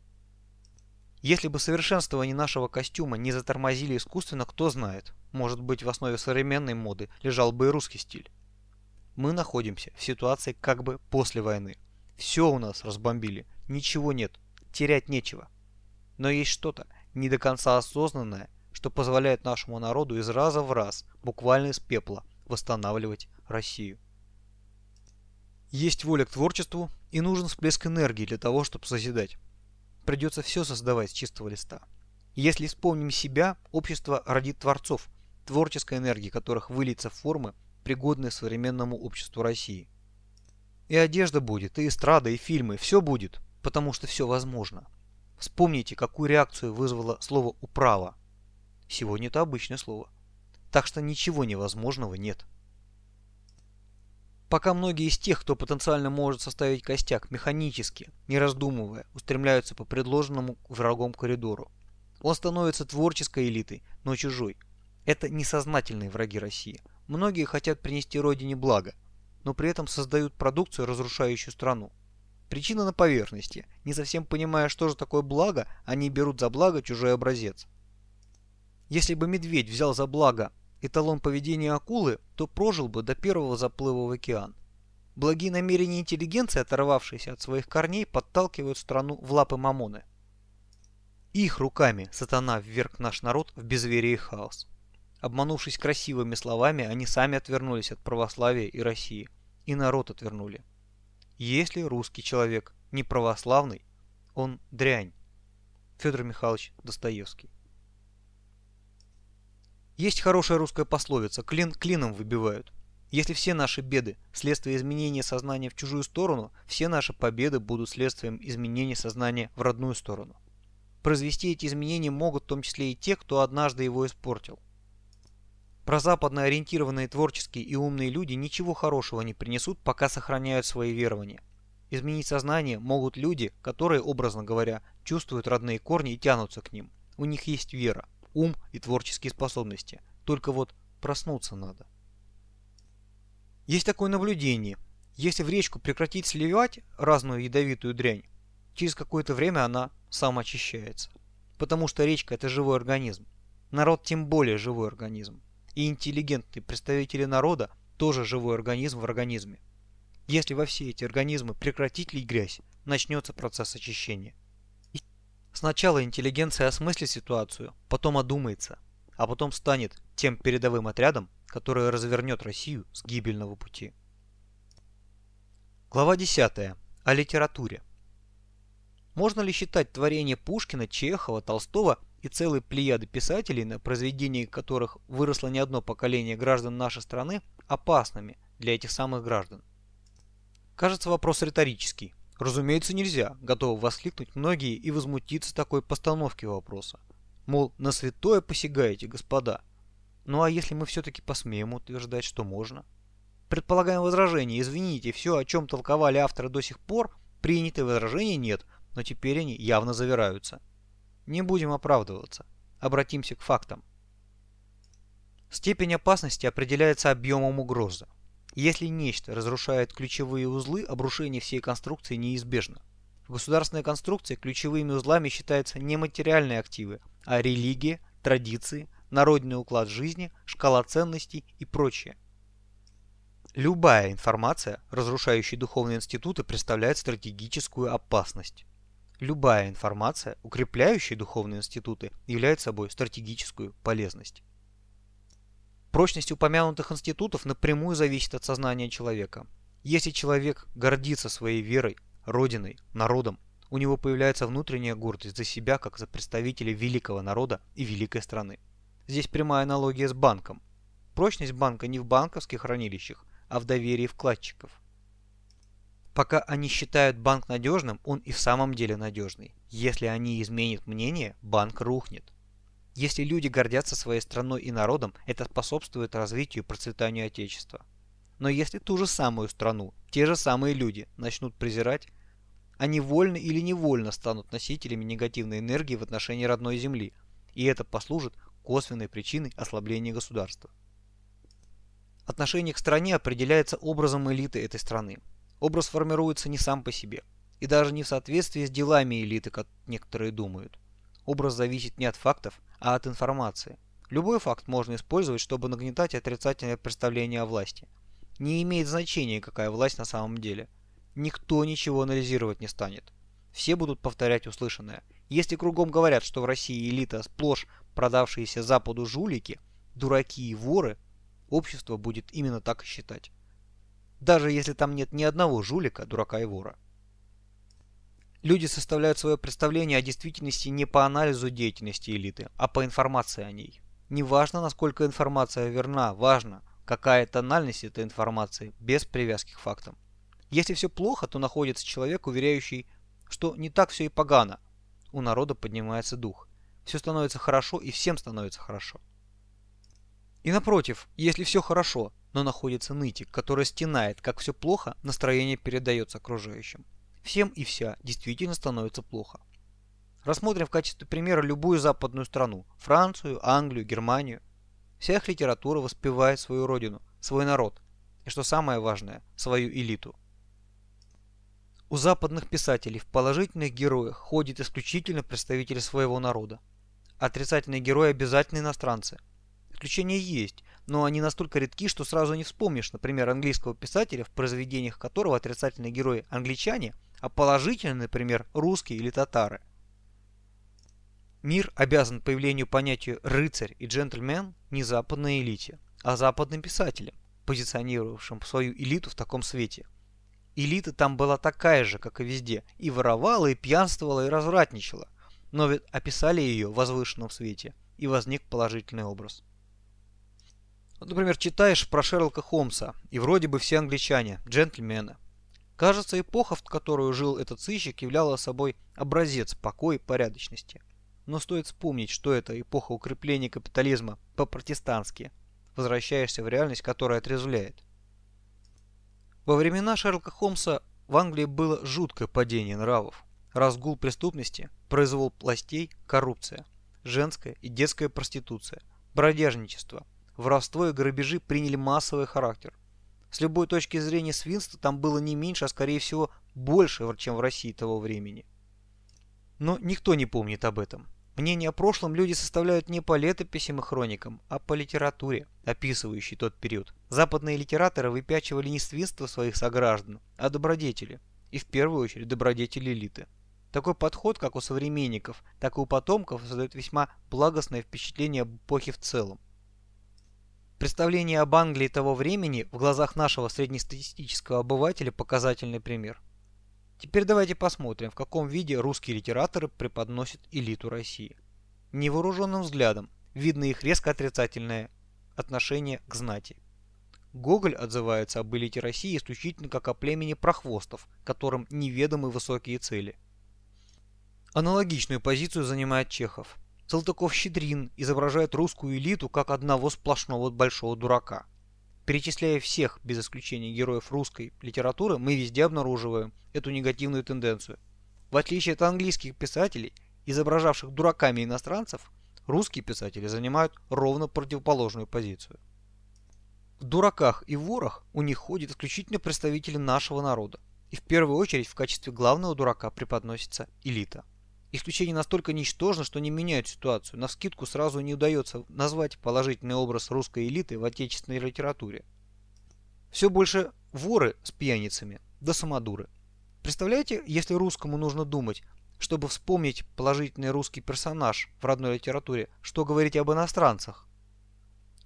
Если бы совершенствование нашего костюма не затормозили искусственно, кто знает, может быть в основе современной моды лежал бы и русский стиль. Мы находимся в ситуации как бы после войны. Все у нас разбомбили, ничего нет, терять нечего. Но есть что-то не до конца осознанное, что позволяет нашему народу из раза в раз, буквально из пепла, восстанавливать Россию. Есть воля к творчеству и нужен всплеск энергии для того, чтобы созидать. Придется все создавать с чистого листа. Если вспомним себя, общество родит творцов, творческой энергии которых выльется в формы, пригодные современному обществу России. И одежда будет, и эстрада, и фильмы, все будет, потому что все возможно. Вспомните, какую реакцию вызвало слово «управа». Сегодня это обычное слово. Так что ничего невозможного нет. Пока многие из тех, кто потенциально может составить костяк, механически, не раздумывая, устремляются по предложенному врагом коридору. Он становится творческой элитой, но чужой. Это несознательные враги России. Многие хотят принести родине благо, но при этом создают продукцию, разрушающую страну. Причина на поверхности. Не совсем понимая, что же такое благо, они берут за благо чужой образец. Если бы медведь взял за благо эталон поведения акулы, то прожил бы до первого заплыва в океан. Благие намерения интеллигенции, оторвавшиеся от своих корней, подталкивают страну в лапы Мамоны. Их руками сатана вверг наш народ в безверие и хаос. Обманувшись красивыми словами, они сами отвернулись от православия и России. И народ отвернули. Если русский человек не православный, он дрянь. Федор Михайлович Достоевский. Есть хорошая русская пословица «клин клином выбивают». Если все наши беды – следствие изменения сознания в чужую сторону, все наши победы будут следствием изменения сознания в родную сторону. Произвести эти изменения могут в том числе и те, кто однажды его испортил. Прозападно ориентированные творческие и умные люди ничего хорошего не принесут, пока сохраняют свои верования. Изменить сознание могут люди, которые, образно говоря, чувствуют родные корни и тянутся к ним. У них есть вера ум и творческие способности. Только вот проснуться надо. Есть такое наблюдение. Если в речку прекратить сливать разную ядовитую дрянь, через какое-то время она самоочищается. Потому что речка это живой организм. Народ тем более живой организм. И интеллигентные представители народа тоже живой организм в организме. Если во все эти организмы прекратить лить грязь, начнется процесс очищения. Сначала интеллигенция осмыслит ситуацию, потом одумается, а потом станет тем передовым отрядом, который развернет Россию с гибельного пути. Глава 10. О литературе. Можно ли считать творение Пушкина, Чехова, Толстого и целой плеяды писателей, на произведении которых выросло не одно поколение граждан нашей страны, опасными для этих самых граждан? Кажется, вопрос риторический. Разумеется, нельзя, готовы воскликнуть многие и возмутиться такой постановке вопроса. Мол, на святое посягаете, господа. Ну а если мы все-таки посмеем утверждать, что можно? Предполагаем возражение, извините, все, о чем толковали авторы до сих пор, приняты возражения нет, но теперь они явно завираются. Не будем оправдываться. Обратимся к фактам. Степень опасности определяется объемом угрозы. Если нечто разрушает ключевые узлы, обрушение всей конструкции неизбежно. В государственной конструкции ключевыми узлами считаются не материальные активы, а религия, традиции, народный уклад жизни, шкала ценностей и прочее. Любая информация, разрушающая духовные институты, представляет стратегическую опасность. Любая информация, укрепляющая духовные институты, является собой стратегическую полезность. Прочность упомянутых институтов напрямую зависит от сознания человека. Если человек гордится своей верой, родиной, народом, у него появляется внутренняя гордость за себя, как за представителя великого народа и великой страны. Здесь прямая аналогия с банком. Прочность банка не в банковских хранилищах, а в доверии вкладчиков. Пока они считают банк надежным, он и в самом деле надежный. Если они изменят мнение, банк рухнет. Если люди гордятся своей страной и народом, это способствует развитию и процветанию Отечества. Но если ту же самую страну, те же самые люди начнут презирать, они вольно или невольно станут носителями негативной энергии в отношении родной земли, и это послужит косвенной причиной ослабления государства. Отношение к стране определяется образом элиты этой страны. Образ формируется не сам по себе, и даже не в соответствии с делами элиты, как некоторые думают. Образ зависит не от фактов, а от информации. Любой факт можно использовать, чтобы нагнетать отрицательное представление о власти. Не имеет значения, какая власть на самом деле. Никто ничего анализировать не станет. Все будут повторять услышанное. Если кругом говорят, что в России элита сплошь продавшиеся Западу жулики, дураки и воры, общество будет именно так считать. Даже если там нет ни одного жулика, дурака и вора. Люди составляют свое представление о действительности не по анализу деятельности элиты, а по информации о ней. Не важно, насколько информация верна, важно, какая тональность этой информации, без привязки к фактам. Если все плохо, то находится человек, уверяющий, что не так все и погано. У народа поднимается дух. Все становится хорошо и всем становится хорошо. И напротив, если все хорошо, но находится нытик, который стенает, как все плохо, настроение передается окружающим всем и вся действительно становится плохо. Рассмотрим в качестве примера любую западную страну – Францию, Англию, Германию. Вся их литература воспевает свою родину, свой народ и, что самое важное, свою элиту. У западных писателей в положительных героях ходят исключительно представители своего народа. Отрицательные герои обязательно иностранцы. Исключения есть, но они настолько редки, что сразу не вспомнишь, например, английского писателя, в произведениях которого отрицательные герои англичане, а положительные, например, русские или татары. Мир обязан появлению понятию «рыцарь» и «джентльмен» не западной элите, а западным писателям, позиционировавшим свою элиту в таком свете. Элита там была такая же, как и везде, и воровала, и пьянствовала, и развратничала, но ведь описали ее в возвышенном свете, и возник положительный образ. Вот, например, читаешь про Шерлока Холмса, и вроде бы все англичане, джентльмены. Кажется, эпоха, в которую жил этот сыщик, являла собой образец покоя и порядочности. Но стоит вспомнить, что это эпоха укрепления капитализма по-протестантски. Возвращаешься в реальность, которая отрезвляет. Во времена Шерлока Холмса в Англии было жуткое падение нравов, разгул преступности, произвол властей, коррупция, женская и детская проституция, бродяжничество, воровство и грабежи приняли массовый характер. С любой точки зрения свинства там было не меньше, а скорее всего больше, чем в России того времени. Но никто не помнит об этом. Мнение о прошлом люди составляют не по летописям и хроникам, а по литературе, описывающей тот период. Западные литераторы выпячивали не свинство своих сограждан, а добродетели, и в первую очередь добродетели элиты. Такой подход, как у современников, так и у потомков, создает весьма благостное впечатление об эпохе в целом. Представление об Англии того времени в глазах нашего среднестатистического обывателя показательный пример. Теперь давайте посмотрим, в каком виде русские литераторы преподносят элиту России. Невооруженным взглядом видно их резко отрицательное отношение к знати. Гоголь отзывается об элите России исключительно как о племени прохвостов, которым неведомы высокие цели. Аналогичную позицию занимает Чехов. Салтыков-Щедрин изображает русскую элиту как одного сплошного большого дурака. Перечисляя всех, без исключения героев русской литературы, мы везде обнаруживаем эту негативную тенденцию. В отличие от английских писателей, изображавших дураками иностранцев, русские писатели занимают ровно противоположную позицию. В дураках и ворах у них ходят исключительно представители нашего народа, и в первую очередь в качестве главного дурака преподносится элита. Исключения настолько ничтожны, что не меняют ситуацию. На скидку сразу не удается назвать положительный образ русской элиты в отечественной литературе. Все больше воры с пьяницами, да самодуры. Представляете, если русскому нужно думать, чтобы вспомнить положительный русский персонаж в родной литературе, что говорить об иностранцах?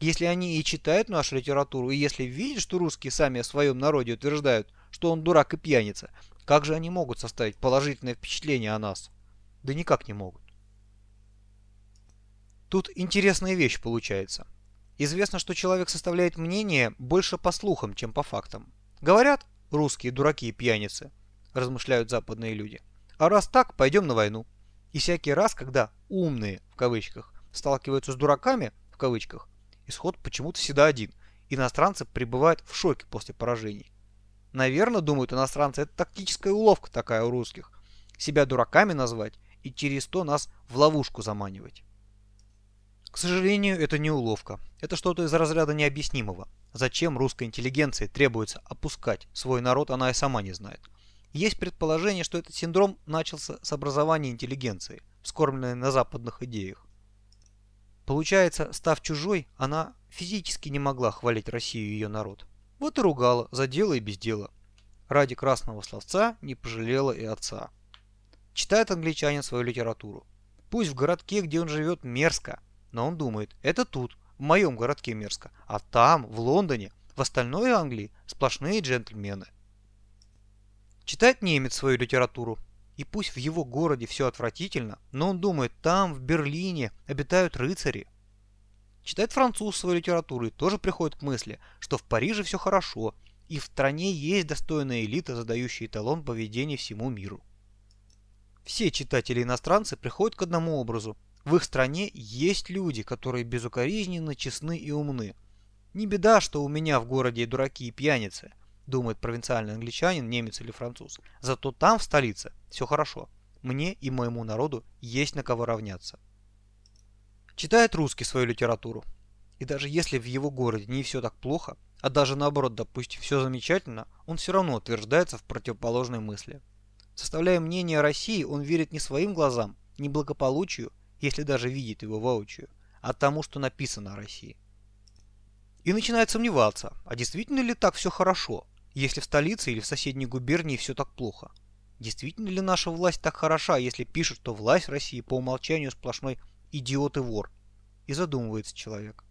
Если они и читают нашу литературу, и если видят, что русские сами о своем народе утверждают, что он дурак и пьяница, как же они могут составить положительное впечатление о нас? Да никак не могут. Тут интересная вещь получается. Известно, что человек составляет мнение больше по слухам, чем по фактам. Говорят, русские дураки и пьяницы, размышляют западные люди. А раз так, пойдем на войну. И всякий раз, когда «умные» в кавычках сталкиваются с дураками в кавычках, исход почему-то всегда один. Иностранцы пребывают в шоке после поражений. Наверное, думают иностранцы, это тактическая уловка такая у русских. Себя дураками назвать и через то нас в ловушку заманивать. К сожалению, это не уловка. Это что-то из разряда необъяснимого. Зачем русской интеллигенции требуется опускать свой народ, она и сама не знает. Есть предположение, что этот синдром начался с образования интеллигенции, вскормленной на западных идеях. Получается, став чужой, она физически не могла хвалить Россию и ее народ. Вот и ругала за дело и без дела. Ради красного словца не пожалела и отца. Читает англичанин свою литературу. Пусть в городке, где он живет, мерзко, но он думает, это тут, в моем городке мерзко, а там, в Лондоне, в остальной Англии сплошные джентльмены. Читает немец свою литературу, и пусть в его городе все отвратительно, но он думает, там, в Берлине, обитают рыцари. Читает француз свою литературу и тоже приходит к мысли, что в Париже все хорошо, и в стране есть достойная элита, задающая эталон поведения всему миру. Все читатели-иностранцы приходят к одному образу. В их стране есть люди, которые безукоризненно честны и умны. Не беда, что у меня в городе дураки и пьяницы, думает провинциальный англичанин, немец или француз. Зато там, в столице, все хорошо. Мне и моему народу есть на кого равняться. Читает русский свою литературу. И даже если в его городе не все так плохо, а даже наоборот, допустим, все замечательно, он все равно утверждается в противоположной мысли. Составляя мнение о России, он верит не своим глазам, не благополучию, если даже видит его воочию, а тому, что написано о России. И начинает сомневаться, а действительно ли так все хорошо, если в столице или в соседней губернии все так плохо? Действительно ли наша власть так хороша, если пишут, что власть России по умолчанию сплошной идиот и вор? И задумывается человек.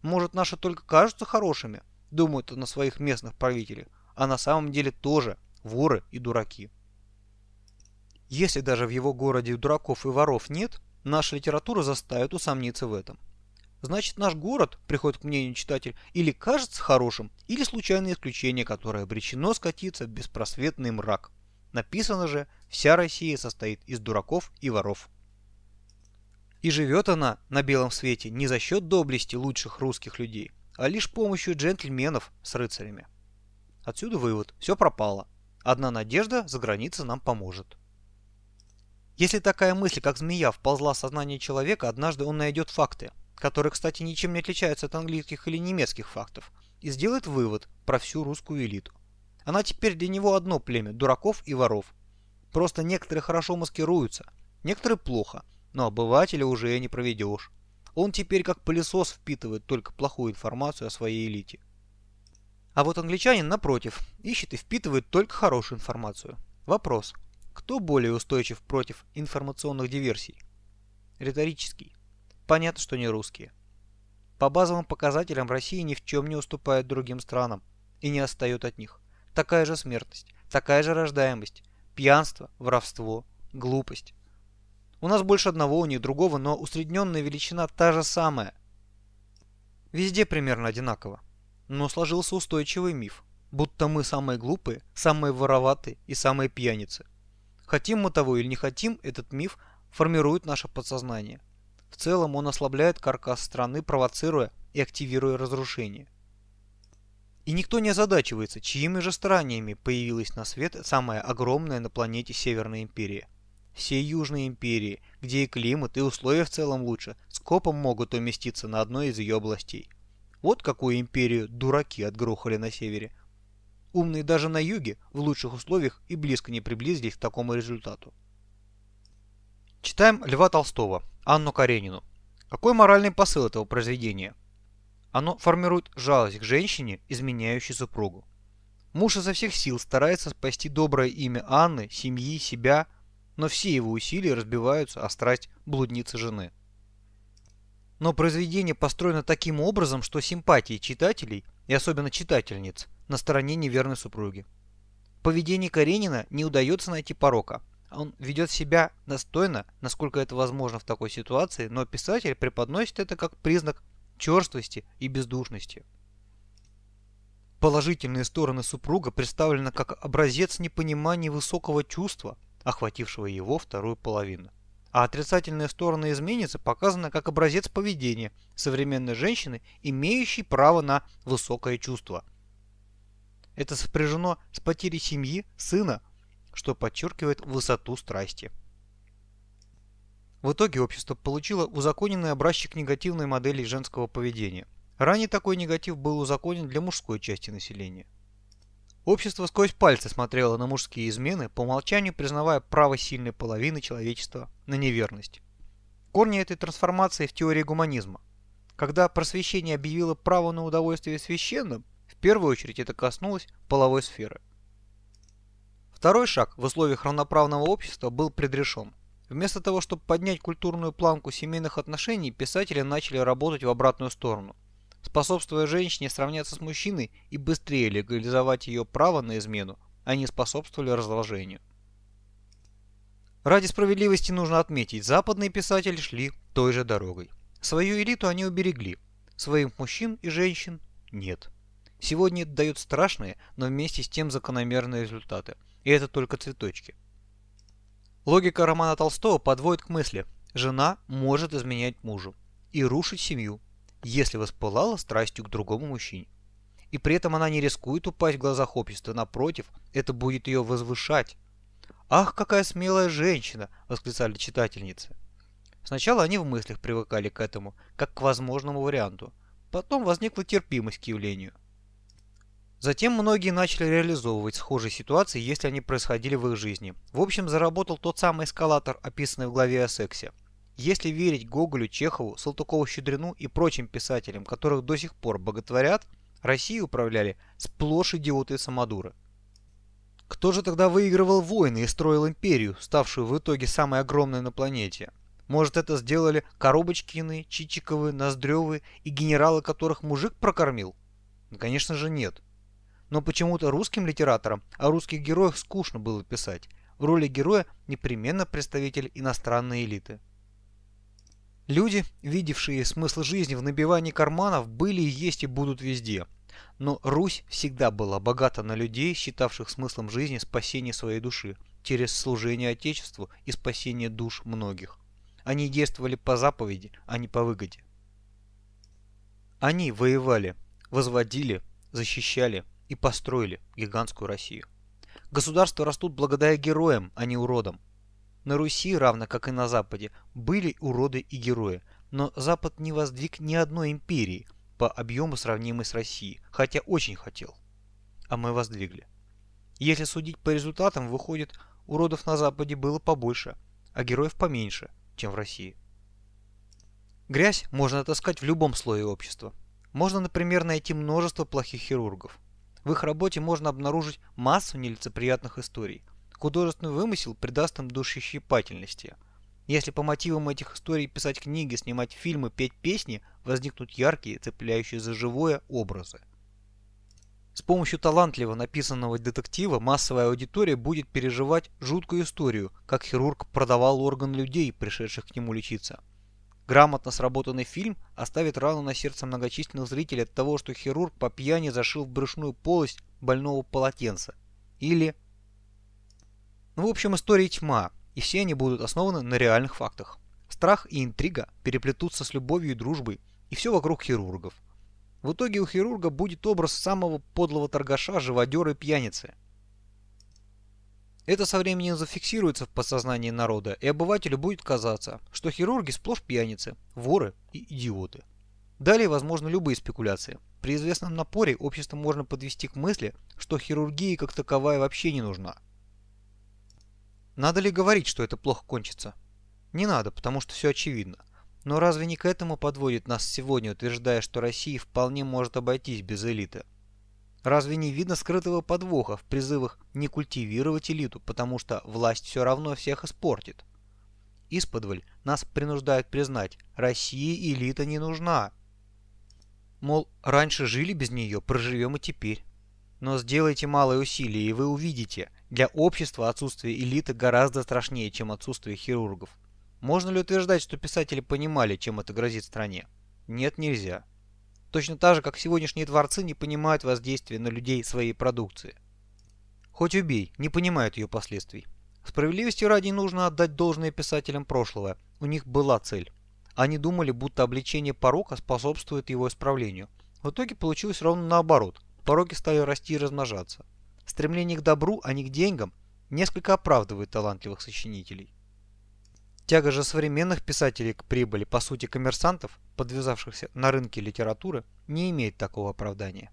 Может, наши только кажутся хорошими, думают на своих местных правителях, а на самом деле тоже воры и дураки. Если даже в его городе дураков и воров нет, наша литература заставит усомниться в этом. Значит, наш город, приходит к мнению читатель, или кажется хорошим, или случайное исключение, которое обречено скатиться в беспросветный мрак. Написано же, вся Россия состоит из дураков и воров. И живет она на белом свете не за счет доблести лучших русских людей, а лишь помощью джентльменов с рыцарями. Отсюда вывод, все пропало. Одна надежда за границей нам поможет. Если такая мысль, как змея, вползла в сознание человека, однажды он найдет факты, которые, кстати, ничем не отличаются от английских или немецких фактов, и сделает вывод про всю русскую элиту. Она теперь для него одно племя – дураков и воров. Просто некоторые хорошо маскируются, некоторые плохо, но обывателя уже не проведешь. Он теперь как пылесос впитывает только плохую информацию о своей элите. А вот англичанин, напротив, ищет и впитывает только хорошую информацию. Вопрос – кто более устойчив против информационных диверсий? Риторический. Понятно, что не русские. По базовым показателям Россия ни в чем не уступает другим странам и не отстает от них. Такая же смертность, такая же рождаемость, пьянство, воровство, глупость. У нас больше одного, у них другого, но усредненная величина та же самая. Везде примерно одинаково. но сложился устойчивый миф, будто мы самые глупые, самые вороватые и самые пьяницы. Хотим мы того или не хотим, этот миф формирует наше подсознание. В целом он ослабляет каркас страны, провоцируя и активируя разрушение. И никто не озадачивается, чьими же стараниями появилась на свет самая огромная на планете Северная Империя. Все южные империи, где и климат, и условия в целом лучше, скопом могут уместиться на одной из ее областей. Вот какую империю дураки отгрохали на севере. Умные даже на юге, в лучших условиях, и близко не приблизились к такому результату. Читаем Льва Толстого, Анну Каренину. Какой моральный посыл этого произведения? Оно формирует жалость к женщине, изменяющей супругу. Муж изо всех сил старается спасти доброе имя Анны, семьи, себя, но все его усилия разбиваются о страсть блудницы жены. Но произведение построено таким образом, что симпатии читателей, и особенно читательниц, на стороне неверной супруги. В поведении Каренина не удается найти порока. Он ведет себя достойно, насколько это возможно в такой ситуации, но писатель преподносит это как признак черствости и бездушности. Положительные стороны супруга представлены как образец непонимания высокого чувства, охватившего его вторую половину. А отрицательные стороны изменницы показаны как образец поведения современной женщины, имеющей право на высокое чувство. Это сопряжено с потерей семьи, сына, что подчеркивает высоту страсти. В итоге общество получило узаконенный образчик негативной модели женского поведения. Ранее такой негатив был узаконен для мужской части населения. Общество сквозь пальцы смотрело на мужские измены, по умолчанию признавая право сильной половины человечества на неверность. Корни этой трансформации в теории гуманизма. Когда просвещение объявило право на удовольствие священным, в первую очередь это коснулось половой сферы. Второй шаг в условиях равноправного общества был предрешен. Вместо того, чтобы поднять культурную планку семейных отношений, писатели начали работать в обратную сторону способствуя женщине сравняться с мужчиной и быстрее легализовать ее право на измену, они способствовали разложению. Ради справедливости нужно отметить, западные писатели шли той же дорогой. Свою элиту они уберегли, своих мужчин и женщин нет. Сегодня это дает страшные, но вместе с тем закономерные результаты. И это только цветочки. Логика романа Толстого подводит к мысли, жена может изменять мужу и рушить семью, если воспылала страстью к другому мужчине. И при этом она не рискует упасть в глазах общества, напротив, это будет ее возвышать. «Ах, какая смелая женщина!» – восклицали читательницы. Сначала они в мыслях привыкали к этому, как к возможному варианту. Потом возникла терпимость к явлению. Затем многие начали реализовывать схожие ситуации, если они происходили в их жизни. В общем, заработал тот самый эскалатор, описанный в главе о сексе. Если верить Гоголю, Чехову, Салтыкову-Щедрину и прочим писателям, которых до сих пор боготворят, Россией управляли сплошь идиоты и самодуры. Кто же тогда выигрывал войны и строил империю, ставшую в итоге самой огромной на планете? Может это сделали Коробочкины, Чичиковы, Ноздревы и генералы, которых мужик прокормил? Ну, конечно же нет. Но почему-то русским литераторам о русских героях скучно было писать. В роли героя непременно представитель иностранной элиты. Люди, видевшие смысл жизни в набивании карманов, были и есть и будут везде. Но Русь всегда была богата на людей, считавших смыслом жизни спасение своей души через служение Отечеству и спасение душ многих. Они действовали по заповеди, а не по выгоде. Они воевали, возводили, защищали и построили гигантскую Россию. Государства растут благодаря героям, а не уродам. На Руси, равно как и на Западе, были уроды и герои, но Запад не воздвиг ни одной империи по объему сравнимой с Россией, хотя очень хотел. А мы воздвигли. Если судить по результатам, выходит, уродов на Западе было побольше, а героев поменьше, чем в России. Грязь можно отыскать в любом слое общества. Можно, например, найти множество плохих хирургов. В их работе можно обнаружить массу нелицеприятных историй, Художественный вымысел придаст им душещипательности. Если по мотивам этих историй писать книги, снимать фильмы, петь песни, возникнут яркие, цепляющие за живое образы. С помощью талантливо написанного детектива массовая аудитория будет переживать жуткую историю, как хирург продавал орган людей, пришедших к нему лечиться. Грамотно сработанный фильм оставит рану на сердце многочисленных зрителей от того, что хирург по пьяни зашил в брюшную полость больного полотенца. Или... Ну, в общем, истории тьма, и все они будут основаны на реальных фактах. Страх и интрига переплетутся с любовью и дружбой, и все вокруг хирургов. В итоге у хирурга будет образ самого подлого торгаша, живодера и пьяницы. Это со временем зафиксируется в подсознании народа, и обывателю будет казаться, что хирурги сплошь пьяницы, воры и идиоты. Далее возможны любые спекуляции. При известном напоре общество можно подвести к мысли, что хирургия как таковая вообще не нужна. Надо ли говорить, что это плохо кончится? Не надо, потому что все очевидно. Но разве не к этому подводит нас сегодня, утверждая, что Россия вполне может обойтись без элиты? Разве не видно скрытого подвоха в призывах не культивировать элиту, потому что власть все равно всех испортит? Исподволь нас принуждают признать, России элита не нужна. Мол, раньше жили без нее, проживем и теперь. Но сделайте малое усилие, и вы увидите, для общества отсутствие элиты гораздо страшнее, чем отсутствие хирургов. Можно ли утверждать, что писатели понимали, чем это грозит стране? Нет, нельзя. Точно так же, как сегодняшние творцы не понимают воздействия на людей своей продукции. Хоть убей, не понимают ее последствий. Справедливости ради нужно отдать должное писателям прошлого. У них была цель. Они думали, будто обличение порока способствует его исправлению. В итоге получилось ровно наоборот. Пороки стали расти и размножаться. Стремление к добру, а не к деньгам, несколько оправдывает талантливых сочинителей. Тяга же современных писателей к прибыли, по сути коммерсантов, подвязавшихся на рынке литературы, не имеет такого оправдания.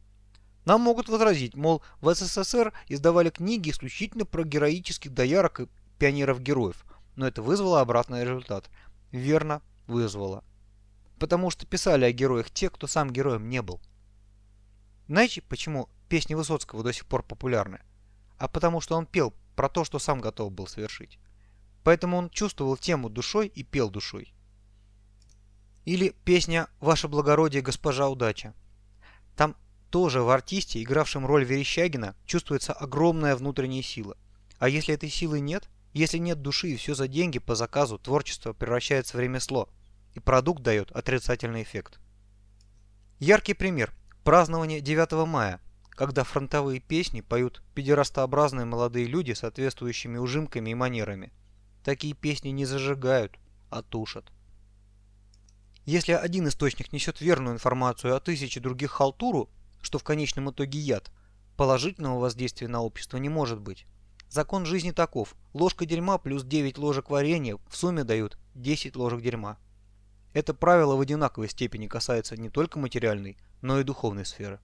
Нам могут возразить, мол, в СССР издавали книги исключительно про героических доярок и пионеров-героев, но это вызвало обратный результат. Верно, вызвало. Потому что писали о героях те, кто сам героем не был. Знаете, почему песни Высоцкого до сих пор популярны? А потому что он пел про то, что сам готов был совершить. Поэтому он чувствовал тему душой и пел душой. Или песня «Ваше благородие, госпожа удача». Там тоже в артисте, игравшем роль Верещагина, чувствуется огромная внутренняя сила. А если этой силы нет, если нет души и все за деньги по заказу, творчество превращается в ремесло, и продукт дает отрицательный эффект. Яркий пример – празднование 9 мая, когда фронтовые песни поют педерастообразные молодые люди соответствующими ужимками и манерами – Такие песни не зажигают, а тушат. Если один источник несет верную информацию о тысяче других халтуру, что в конечном итоге яд, положительного воздействия на общество не может быть. Закон жизни таков. Ложка дерьма плюс 9 ложек варенья в сумме дают 10 ложек дерьма. Это правило в одинаковой степени касается не только материальной, но и духовной сферы.